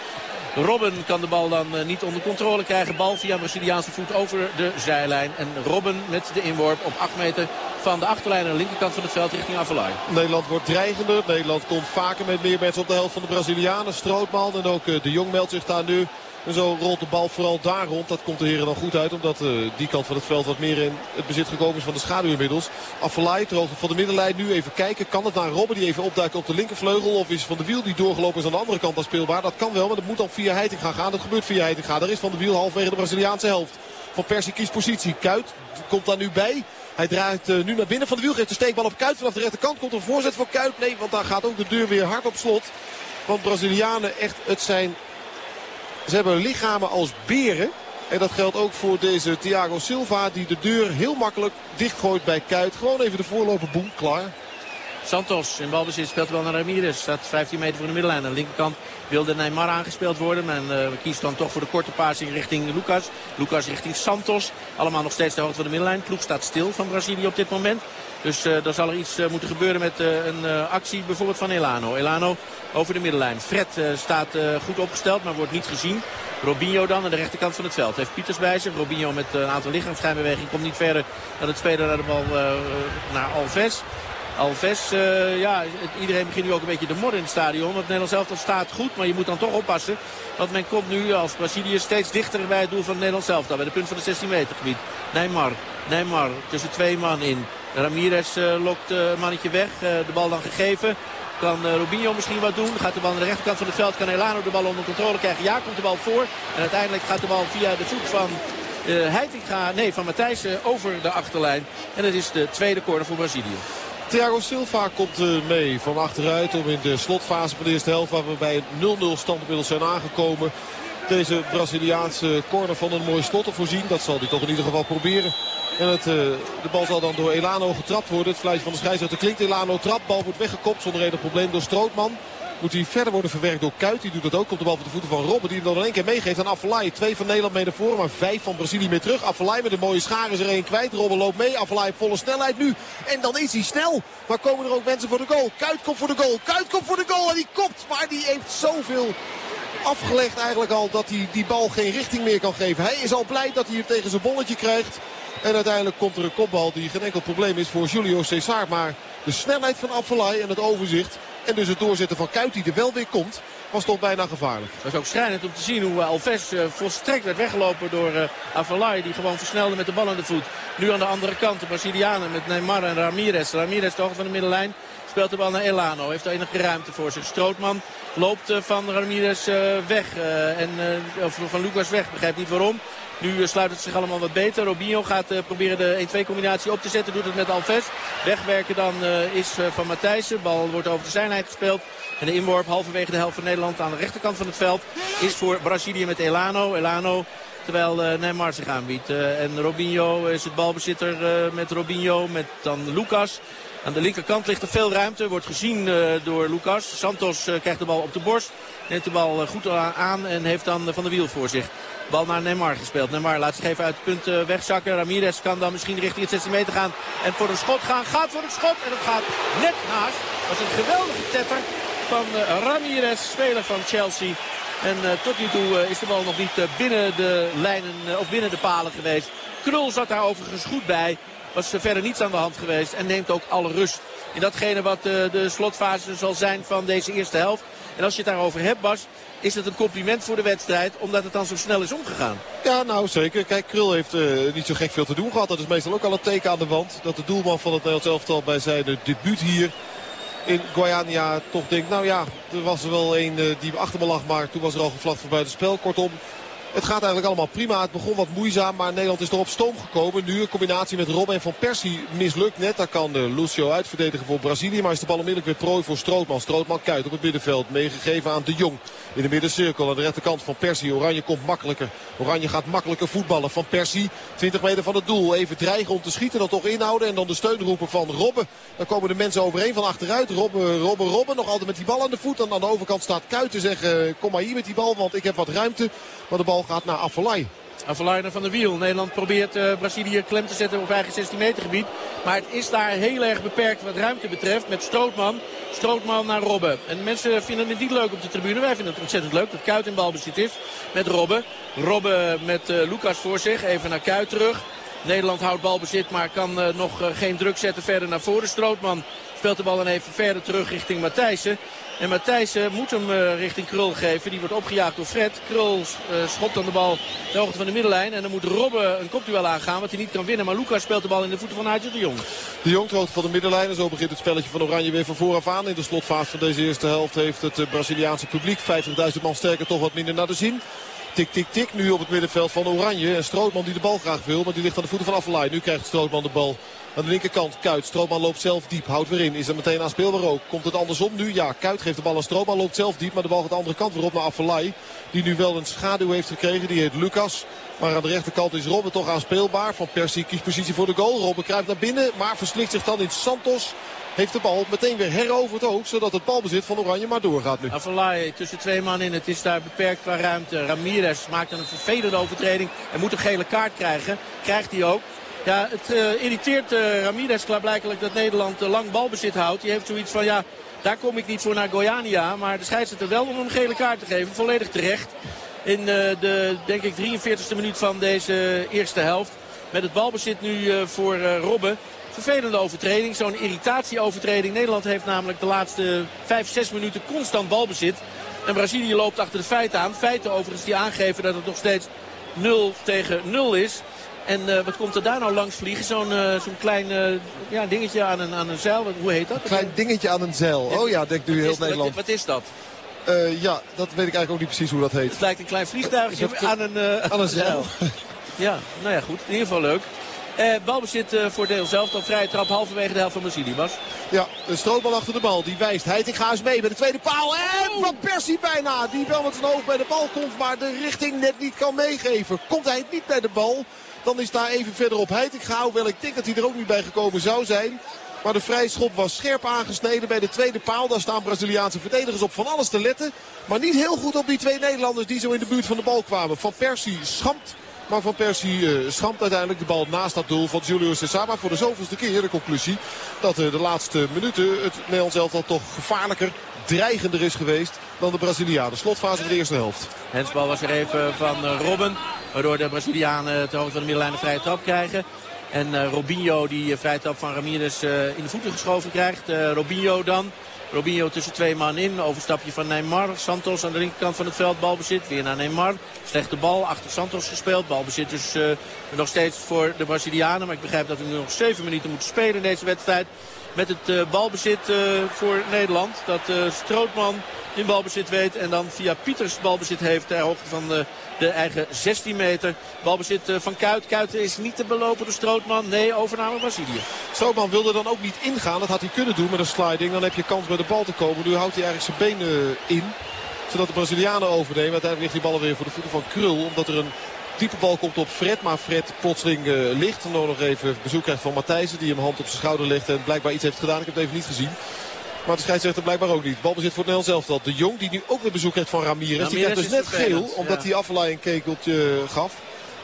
Robben kan de bal dan eh, niet onder controle krijgen. Bal via Braziliaanse voet over de zijlijn. En Robben met de inworp op 8 meter van de achterlijn aan de linkerkant van het veld richting Avalai. Nederland wordt dreigender. Nederland komt vaker met meer mensen op de helft van de Brazilianen. Strootman en ook eh, de Jong meldt zich daar nu. En zo rolt de bal vooral daar rond. Dat komt de heren dan goed uit. Omdat uh, die kant van het veld wat meer in het bezit gekomen is van de schaduw inmiddels. Hoogte van de middenlijn. Nu even kijken. Kan het naar Robben die even opduiken op de linkervleugel? Of is Van de Wiel die doorgelopen is aan de andere kant dan speelbaar? Dat kan wel, maar dat moet dan via Heiting gaan. Dat gebeurt via Heiting gaan. Daar is Van de Wiel halverwege de Braziliaanse helft. Van Persie kiest positie. Kuit komt daar nu bij. Hij draait uh, nu naar binnen. Van de Wiel geeft de steekbal op Kuit. Vanaf de rechterkant komt een voorzet voor Kuit. Nee, want daar gaat ook de deur weer hard op slot. Want Brazilianen echt, het zijn ze hebben lichamen als beren. En dat geldt ook voor deze Thiago Silva. Die de deur heel makkelijk dichtgooit bij Kuit. Gewoon even de voorloper, boem, klaar. Santos in balbezit speelt wel naar Ramirez. Staat 15 meter voor de middenlijn. Aan de linkerkant wilde Neymar aangespeeld worden. Men uh, kiest dan toch voor de korte passing richting Lucas. Lucas richting Santos. Allemaal nog steeds de hoogte van de middenlijn. Ploeg staat stil van Brazilië op dit moment. Dus uh, er zal er iets uh, moeten gebeuren met uh, een actie bijvoorbeeld van Elano. Elano over de middenlijn. Fred staat goed opgesteld, maar wordt niet gezien. Robinho dan aan de rechterkant van het veld. Heeft Pieters bij zich. Robinho met een aantal lichaamsschijnbewegingen komt niet verder dan het spelen naar de bal naar Alves. Alves, ja, iedereen begint nu ook een beetje de modder in het stadion. Want Nederland zelf staat goed, maar je moet dan toch oppassen. Want men komt nu als Brazilië steeds dichter bij het doel van Nederland zelf. Bij de punt van het 16 meter gebied. Neymar, Neymar tussen twee man in. Ramirez uh, lokt een mannetje weg. de bal dan gegeven. Kan Rubinho misschien wat doen. Gaat de bal aan de rechterkant van het veld. Kan Elano de bal onder controle krijgen. Ja, komt de bal voor. En uiteindelijk gaat de bal via de voet van Heitinga, nee, van Matthijs over de achterlijn. En het is de tweede corner voor Brazilië. Thiago Silva komt mee van achteruit om in de slotfase van de eerste helft... waar we bij een 0-0 stand inmiddels zijn aangekomen... deze Braziliaanse corner van een mooi slot te voorzien. Dat zal hij toch in ieder geval proberen. En het, uh, de bal zal dan door Elano getrapt worden. Het fluitje van de scheidsrechter klinkt. Elano trap. Bal wordt weggekopt zonder enig probleem door Strootman. Moet hij verder worden verwerkt door Kuit. Die doet dat ook. Komt de bal voor de voeten van Robben. Die hem dan in één keer meegeeft aan Affelay. Twee van Nederland mee naar voren. Maar vijf van Brazilië mee terug. Affelay met een mooie schaar is er één kwijt. Robben loopt mee. Affelay volle snelheid nu. En dan is hij snel. Maar komen er ook mensen voor de goal. Kuit komt voor de goal. Kuit komt voor de goal. En die kopt. Maar die heeft zoveel afgelegd eigenlijk al dat hij die bal geen richting meer kan geven. Hij is al blij dat hij hem tegen zijn bolletje krijgt. En uiteindelijk komt er een kopbal die geen enkel probleem is voor Julio Cesar. Maar de snelheid van Affelay en het overzicht en dus het doorzetten van Kuit die er wel weer komt. Was toch bijna gevaarlijk. Het was ook schrijnend om te zien hoe Alves uh, volstrekt werd weggelopen door uh, Avalai. Die gewoon versnelde met de bal aan de voet. Nu aan de andere kant de Brazilianen met Neymar en Ramirez. Ramirez toch van de middenlijn. Speelt de bal naar Elano. Heeft enige ruimte voor zich. Strootman loopt uh, van Ramirez weg. en, of van Lucas weg. Begrijp niet waarom. Nu sluit het zich allemaal wat beter. Robinho gaat proberen de 1-2 combinatie op te zetten. Doet het met Alves. Wegwerken dan is uh, van Matthijssen. Bal wordt over de zijlijn gespeeld. En de inworp halverwege de helft van Nederland aan de rechterkant van het veld is voor Brazilië met Elano. Elano terwijl Neymar zich aanbiedt. en Robinho is het balbezitter met Robinho, met dan Lucas. Aan de linkerkant ligt er veel ruimte. Wordt gezien uh, door Lucas. Santos uh, krijgt de bal op de borst. Neemt de bal uh, goed aan en heeft dan Van de Wiel voor zich. Bal naar Neymar gespeeld. Neymar laat zich even uit het punt wegzakken. Ramirez kan dan misschien richting het 16 meter gaan. En voor een schot gaan. Gaat voor het schot. En het gaat net naast. Dat was een geweldige tetter van Ramirez, speler van Chelsea. En tot nu toe is de bal nog niet binnen de lijnen of binnen de palen geweest. Krul zat daar overigens goed bij. Was verder niets aan de hand geweest. En neemt ook alle rust in datgene wat de slotfase zal zijn van deze eerste helft. En als je het daarover hebt Bas, is het een compliment voor de wedstrijd omdat het dan zo snel is omgegaan. Ja, nou zeker. Kijk, Krul heeft uh, niet zo gek veel te doen gehad. Dat is meestal ook al een teken aan de wand. Dat de doelman van het Nederlands elftal bij zijn debuut hier in Guayana toch denkt... nou ja, er was er wel een uh, die achter me lag, maar toen was er al gevlacht voor buiten spel. Kortom, het gaat eigenlijk allemaal prima. Het begon wat moeizaam, maar Nederland is er op stoom gekomen. Nu een combinatie met Rob en Van Persie mislukt net. Daar kan de Lucio uitverdedigen voor Brazilië. Maar is de bal onmiddellijk weer prooi voor Strootman. Strootman kuit op het middenveld. Meegegeven aan De Jong. In de middencirkel aan de rechterkant van Persie. Oranje komt makkelijker. Oranje gaat makkelijker voetballen. Van Persie 20 meter van het doel. Even dreigen om te schieten. Dan toch inhouden. En dan de steun roepen van Robben. Dan komen de mensen overeen van achteruit. Robben, Robben, Robben. Nog altijd met die bal aan de voet. Dan aan de overkant staat Kuit te zeggen. Kom maar hier met die bal. Want ik heb wat ruimte. Maar de bal gaat naar Affelay. Affelay van de wiel. Nederland probeert uh, Brazilië klem te zetten op eigen 16 meter gebied. Maar het is daar heel erg beperkt wat ruimte betreft. Met Strootman. Strootman naar Robben. En mensen vinden het niet leuk op de tribune. Wij vinden het ontzettend leuk dat Kuit in balbezit is met Robben. Robben met uh, Lucas voor zich. Even naar Kuit terug. Nederland houdt balbezit, maar kan uh, nog geen druk zetten verder naar voren. Strootman speelt de bal dan even verder terug richting Matthijssen. En Matthijssen moet hem uh, richting Krul geven. Die wordt opgejaagd door Fred. Krul uh, schopt dan de bal de hoogte van de middenlijn. En dan moet Robben een kopduel aangaan. Wat hij niet kan winnen. Maar Lucas speelt de bal in de voeten van Nigel de Jong. De Jong troogt van de middenlijn. En zo begint het spelletje van Oranje weer van vooraf aan. In de slotfase van deze eerste helft heeft het Braziliaanse publiek 50.000 man sterker toch wat minder naar de zin. Tik, tik, tik. Nu op het middenveld van Oranje. En Strootman die de bal graag wil. Maar die ligt aan de voeten van Affelay. Nu krijgt Strootman de bal. Aan de linkerkant Kuit. Strootman loopt zelf diep. Houdt weer in. Is er meteen aan speelbaar ook. Komt het andersom nu? Ja, Kuit geeft de bal aan Strootman. Loopt zelf diep. Maar de bal gaat de andere kant weer op naar Affelay. Die nu wel een schaduw heeft gekregen. Die heet Lucas. Maar aan de rechterkant is Robben toch aanspeelbaar. Van Persie kiest positie voor de goal. Robben kruipt naar binnen. Maar verslikt zich dan in Santos. Heeft de bal meteen weer heroverd ook. Zodat het balbezit van Oranje maar doorgaat nu. Avalai tussen twee man in. Het is daar beperkt qua ruimte. Ramirez maakt een vervelende overtreding. En moet een gele kaart krijgen. Krijgt hij ook. Ja, het uh, irriteert uh, Ramirez klaarblijkelijk dat Nederland uh, lang balbezit houdt. Die heeft zoiets van, ja, daar kom ik niet voor naar Goiania. Maar de scheidsrechter wel om hem een gele kaart te geven. Volledig terecht. In de, denk ik, 43e minuut van deze eerste helft. Met het balbezit nu voor Robben. Vervelende overtreding, zo'n irritatieovertreding. Nederland heeft namelijk de laatste 5, 6 minuten constant balbezit. En Brazilië loopt achter de feiten aan. Feiten overigens die aangeven dat het nog steeds 0 tegen 0 is. En uh, wat komt er daar nou langs vliegen? Zo'n uh, zo'n klein uh, ja, dingetje aan een, aan een zeil. Hoe heet dat? Een klein dingetje aan een zeil. Oh ja, denkt nu heel Nederland. Wat, wat is dat? ja, dat weet ik eigenlijk ook niet precies hoe dat heet. Het lijkt een klein vliegtuigje aan een, aan een zeil. ja, nou ja, goed. In ieder geval leuk. Eh, balbezit uh, voor deel zelf. Dan vrije trap halverwege de helft van Brazilië, Bas. Ja, een strootbal achter de bal. Die wijst. Heitinga is mee bij de tweede paal. En oh. Van Persie bijna. Die wel met zijn hoofd bij de bal komt. Maar de richting net niet kan meegeven. Komt hij niet bij de bal. Dan is daar even verderop Heitinga. Hoewel ik denk dat hij er ook niet bij gekomen zou zijn. Maar de vrije schop was scherp aangesneden bij de tweede paal. Daar staan Braziliaanse verdedigers op van alles te letten. Maar niet heel goed op die twee Nederlanders die zo in de buurt van de bal kwamen. Van Persie schampt maar Van Persie uh, schampt uiteindelijk de bal naast dat doel van Julio Cesar. Maar voor de zoveelste keer de conclusie dat uh, de laatste minuten het Nederlands elftal toch gevaarlijker, dreigender is geweest dan de Brazilianen. Slotfase van de eerste helft. Hensbal was er even van uh, Robben. Waardoor de Brazilianen te hoogte van de middenlijn een vrije trap krijgen. En Robinho die vrije trap van Ramirez in de voeten geschoven krijgt. Robinho dan. Robinho tussen twee man in. Overstapje van Neymar. Santos aan de linkerkant van het veld. Balbezit weer naar Neymar. Slechte bal achter Santos gespeeld. Balbezit dus nog steeds voor de Brazilianen. Maar ik begrijp dat we nu nog zeven minuten moeten spelen in deze wedstrijd. Met het uh, balbezit uh, voor Nederland. Dat Strootman in balbezit weet. En dan via Pieters balbezit heeft ter hoogte van de, de eigen 16 meter. Balbezit van Kuit. Kuit is niet te belopen door Strootman. Nee, overname Brazilië. Strootman wilde dan ook niet ingaan. Dat had hij kunnen doen met een sliding. Dan heb je kans bij de bal te komen. Nu houdt hij eigenlijk zijn benen in. Zodat de Brazilianen overnemen. Uiteindelijk ligt die bal weer voor de voeten van Krul. Omdat er een diepe bal komt op Fred. Maar Fred plotseling uh, ligt. En nog even bezoek krijgt van Matthijsen. Die hem hand op zijn schouder legt. En blijkbaar iets heeft gedaan. Ik heb het even niet gezien. Maar de scheidsrechter blijkbaar ook niet. Balbezit voor het Nederlands elftal. De Jong die nu ook weer bezoek heeft van Ramirez. Ramirez die krijgt dus net geel. Omdat hij Affelay een kekeltje gaf.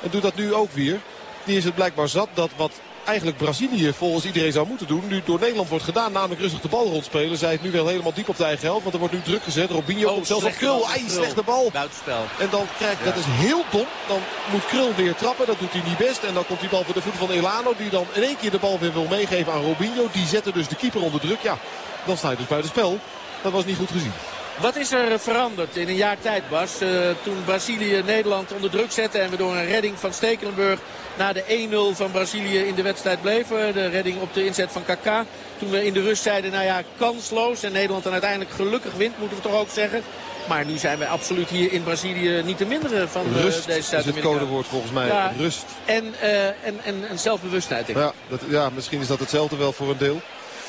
En doet dat nu ook weer. Die is het blijkbaar zat dat wat eigenlijk Brazilië volgens iedereen zou moeten doen. Nu door Nederland wordt gedaan, namelijk rustig de bal rondspelen. Zij het nu wel helemaal diep op de eigen helft. Want er wordt nu druk gezet. Robinho oh, komt zelfs op Krul. Ai, slechte bal. Buitenspel. En dan krijgt, ja. dat is heel dom. Dan moet Krul weer trappen. Dat doet hij niet best. En dan komt die bal voor de voeten van Elano. Die dan in één keer de bal weer wil meegeven aan Robinho. Die zette dus de keeper onder druk. Ja, dan sta je dus buiten spel. Dat was niet goed gezien. Wat is er veranderd in een jaar tijd, Bas? Uh, toen Brazilië Nederland onder druk zette en we door een redding van Stekelenburg naar de 1-0 van Brazilië in de wedstrijd bleven. De redding op de inzet van Kaká. Toen we in de rust zeiden, nou ja, kansloos. En Nederland dan uiteindelijk gelukkig wint, moeten we toch ook zeggen. Maar nu zijn wij absoluut hier in Brazilië niet de mindere van uh, rust deze zuid is het codewoord volgens mij. Ja, rust. En, uh, en, en, en zelfbewustheid. Denk ik. Ja, dat, ja, misschien is dat hetzelfde wel voor een deel.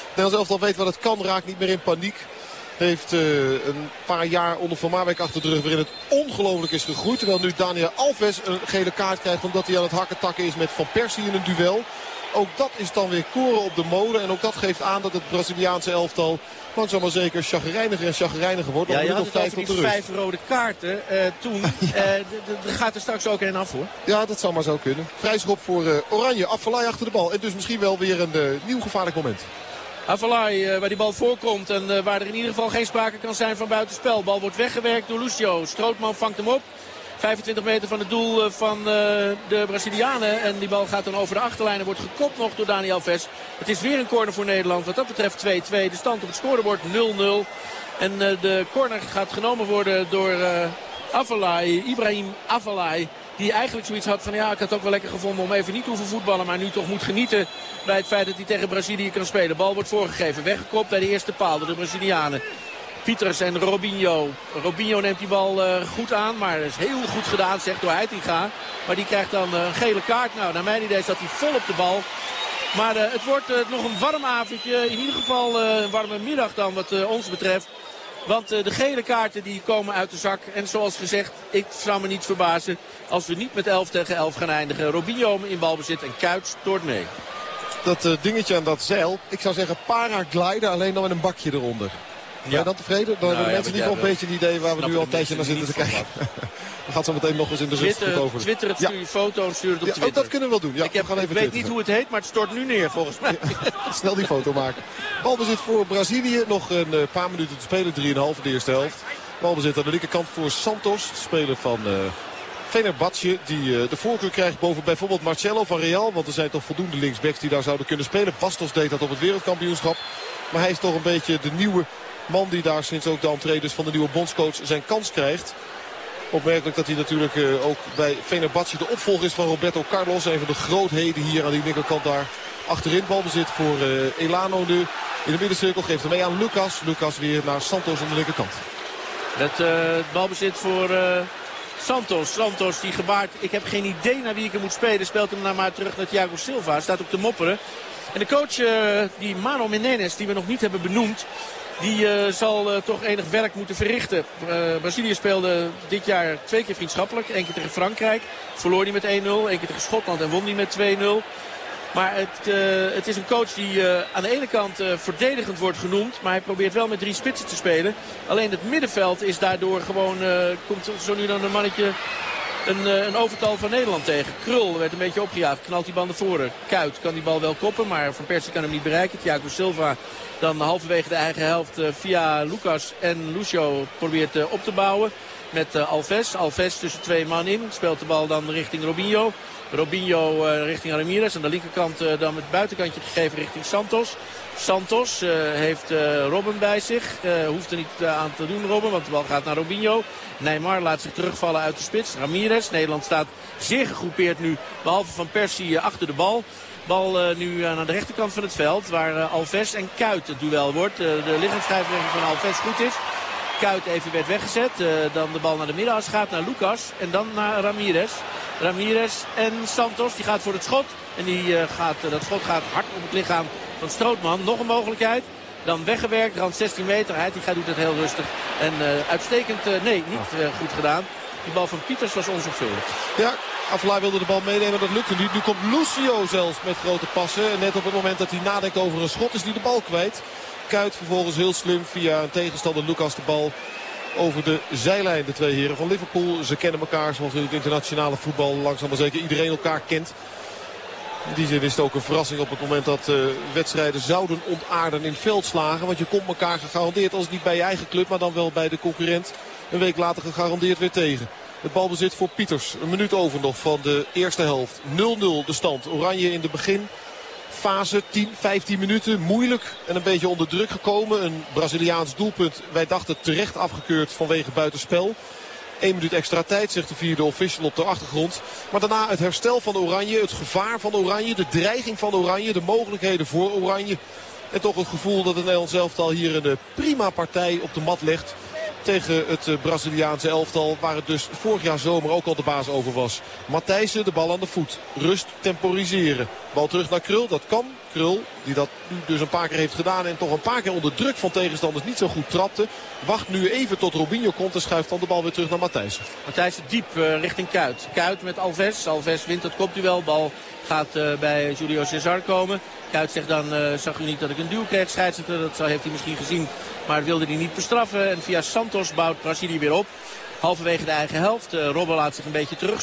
Nederlands elftal weet wat het kan, raakt niet meer in paniek. Heeft uh, een paar jaar onder Van Marwijk achter de rug waarin het ongelooflijk is gegroeid. Terwijl nu Daniel Alves een gele kaart krijgt omdat hij aan het hakken takken is met Van Persie in een duel. Ook dat is dan weer koren op de molen. En ook dat geeft aan dat het Braziliaanse elftal langzaam maar zeker chagrijniger en chagrijniger wordt. Ja, je had het vijf over die vijf rode kaarten uh, toen. ja. uh, gaat er straks ook een af hoor. Ja, dat zou maar zo kunnen. Vrijschop voor uh, Oranje. Afvalai achter de bal. En dus misschien wel weer een nieuw gevaarlijk moment. Avalai waar die bal voorkomt en uh, waar er in ieder geval geen sprake kan zijn van buitenspel. Bal wordt weggewerkt door Lucio. Strootman vangt hem op. 25 meter van het doel uh, van de Brazilianen. En die bal gaat dan over de achterlijn en wordt gekopt nog door Dani Alves. Het is weer een corner voor Nederland. Wat dat betreft 2-2. De stand op het scorebord 0-0. En de corner gaat genomen worden door Avalai. Ibrahim Avalai. Die eigenlijk zoiets had van ja, ik had het ook wel lekker gevonden om even niet hoeven voetballen. Maar nu toch moet genieten bij het feit dat hij tegen Brazilië kan spelen. Bal wordt voorgegeven. Weggekopt bij de eerste paal door de Brazilianen. Pieters en Robinho. Robinho neemt die bal uh, goed aan. Maar dat is heel goed gedaan, zegt door Heitinga. Maar die krijgt dan uh, een gele kaart. Nou, naar mijn idee staat hij vol op de bal. Maar uh, het wordt nog een warm avondje. In ieder geval een warme middag dan wat ons betreft. Want uh, de gele kaarten die komen uit de zak. En zoals gezegd, ik zou me niet verbazen als we niet met 11 tegen 11 gaan eindigen. Robinho in balbezit en Kuit stoort mee. Dat uh, dingetje aan dat zeil, ik zou zeggen paragliden, alleen dan met een bakje eronder. Ben je dan tevreden? Dan nou, hebben mensen ieder geval een beetje het idee waar we nu al een tijdje naar zitten te kijken. We gaan zo meteen nog eens in de rust over. Twitter het, stuur je foto en stuur het op ja, Twitter. dat kunnen we wel doen. Ja, ik, heb, we gaan even ik weet niet hoe het heet, maar het stort nu neer volgens mij. snel die foto maken. Balbezit voor Brazilië. Nog een uh, paar minuten te spelen. 3,5 de eerste helft. Balbezit aan de linkerkant voor Santos. De speler van... Uh, Fenerbahce die uh, de voorkeur krijgt boven bijvoorbeeld Marcelo van Real. Want er zijn toch voldoende linksbacks die daar zouden kunnen spelen. Bastos deed dat op het wereldkampioenschap. Maar hij is toch een beetje de nieuwe man die daar sinds ook de entree dus van de nieuwe bondscoach zijn kans krijgt. Opmerkelijk dat hij natuurlijk uh, ook bij Fenerbahce de opvolger is van Roberto Carlos. Een van de grootheden hier aan die linkerkant daar achterin. Balbezit voor uh, Elano nu in de middencirkel. Geeft hem mee aan Lucas. Lucas weer naar Santos aan de linkerkant. Het uh, balbezit voor Santos. Santos die gebaard. Ik heb geen idee naar wie ik hem moet spelen. Speelt hem naar maar terug naar Thiago Silva. Staat op te mopperen. En de coach, die Mano Menezes, die we nog niet hebben benoemd. Die uh, zal uh, toch enig werk moeten verrichten. Brazilië speelde dit jaar twee keer vriendschappelijk. Eén keer tegen Frankrijk. Verloor die met 1-0. Eén keer tegen Schotland en won die met 2-0. Maar het, het, is een coach die aan de ene kant verdedigend wordt genoemd. Maar hij probeert wel met drie spitsen te spelen. Alleen het middenveld is daardoor gewoon... komt zo nu dan een mannetje een, een, overtal van Nederland tegen. Krul werd een beetje opgejaagd. Knalt die bal naar voren. Kuit kan die bal wel koppen. Maar Van Persie kan hem niet bereiken. Thiago Silva dan halverwege de eigen helft via Lucas en Lucio probeert op te bouwen. Met Alves. Alves tussen twee man in. Speelt de bal dan richting Robinho. Robinho richting Ramirez. Aan de linkerkant dan met buitenkantje gegeven richting Santos. Santos uh, heeft uh, Robben bij zich. Uh, hoeft er niet aan te doen Robben, want de bal gaat naar Robinho. Neymar laat zich terugvallen uit de spits. Ramirez, Nederland staat zeer gegroepeerd nu. Behalve Van Persie achter de bal. Bal nu aan de rechterkant van het veld. Waar Alves en Kuit het duel wordt. de lichaamsschrijfweging van Alves goed is. Kuit even werd weggezet. dan de bal naar de middenas gaat naar Lucas. En dan naar Ramirez. Ramirez en Santos. Die gaat voor het schot. En die, gaat, dat schot gaat hard op het lichaam van Strootman. Nog een mogelijkheid. Dan weggewerkt, rand 16 meter. Hij doet het heel rustig. En uh, uitstekend, uh, nee, niet uh, goed gedaan. Die bal van Pieters was onzorgvuldig. Ja, Aflaar wilde de bal meenemen, dat lukte niet. Nu komt Lucio zelfs met grote passen. En net op het moment dat hij nadenkt over een schot is hij de bal kwijt. Kuit vervolgens heel slim via een tegenstander Lucas de bal over de zijlijn. De twee heren van Liverpool. Ze kennen elkaar zoals in het internationale voetbal langzaam maar zeker iedereen elkaar kent. In die zin is het ook een verrassing op het moment dat uh, wedstrijden zouden ontaarden in veldslagen. Want je komt elkaar gegarandeerd, als niet bij je eigen club, maar dan wel bij de concurrent. Een week later gegarandeerd weer tegen. Het balbezit voor Pieters. Een minuut over nog van de eerste helft. 0-0 de stand. Oranje in de begin fase. 10, 15 minuten. Moeilijk en een beetje onder druk gekomen. Een Braziliaans doelpunt. Wij dachten terecht afgekeurd vanwege buitenspel. 1 minuut extra tijd, zegt de vierde official op de achtergrond. Maar daarna het herstel van Oranje, het gevaar van Oranje, de dreiging van Oranje, de mogelijkheden voor Oranje. En toch het gevoel dat het Nederlands elftal hier een eh, prima partij op de mat legt tegen het eh, Braziliaanse elftal. Waar het dus vorig jaar zomer ook al de baas over was. Matthijssen de bal aan de voet. Rust temporiseren. Bal terug naar Krul. Dat kan. Krul die dat nu dus een paar keer heeft gedaan. En toch een paar keer onder druk van tegenstanders niet zo goed trapte. Wacht nu even tot Robinho komt. En schuift dan de bal weer terug naar Matthijssen. Matthijssen diep uh, richting Kuit. Kuit met Alves. Alves wint het kopduel. Bal gaat uh, bij Julio Cesar komen. Kuit zegt dan, uh, zag u niet dat ik een duw kreeg, scheidsrechter. Dat heeft hij misschien gezien, maar wilde hij niet bestraffen. En via Santos bouwt Brazilië weer op. Halverwege de eigen helft. Robben laat zich een beetje terug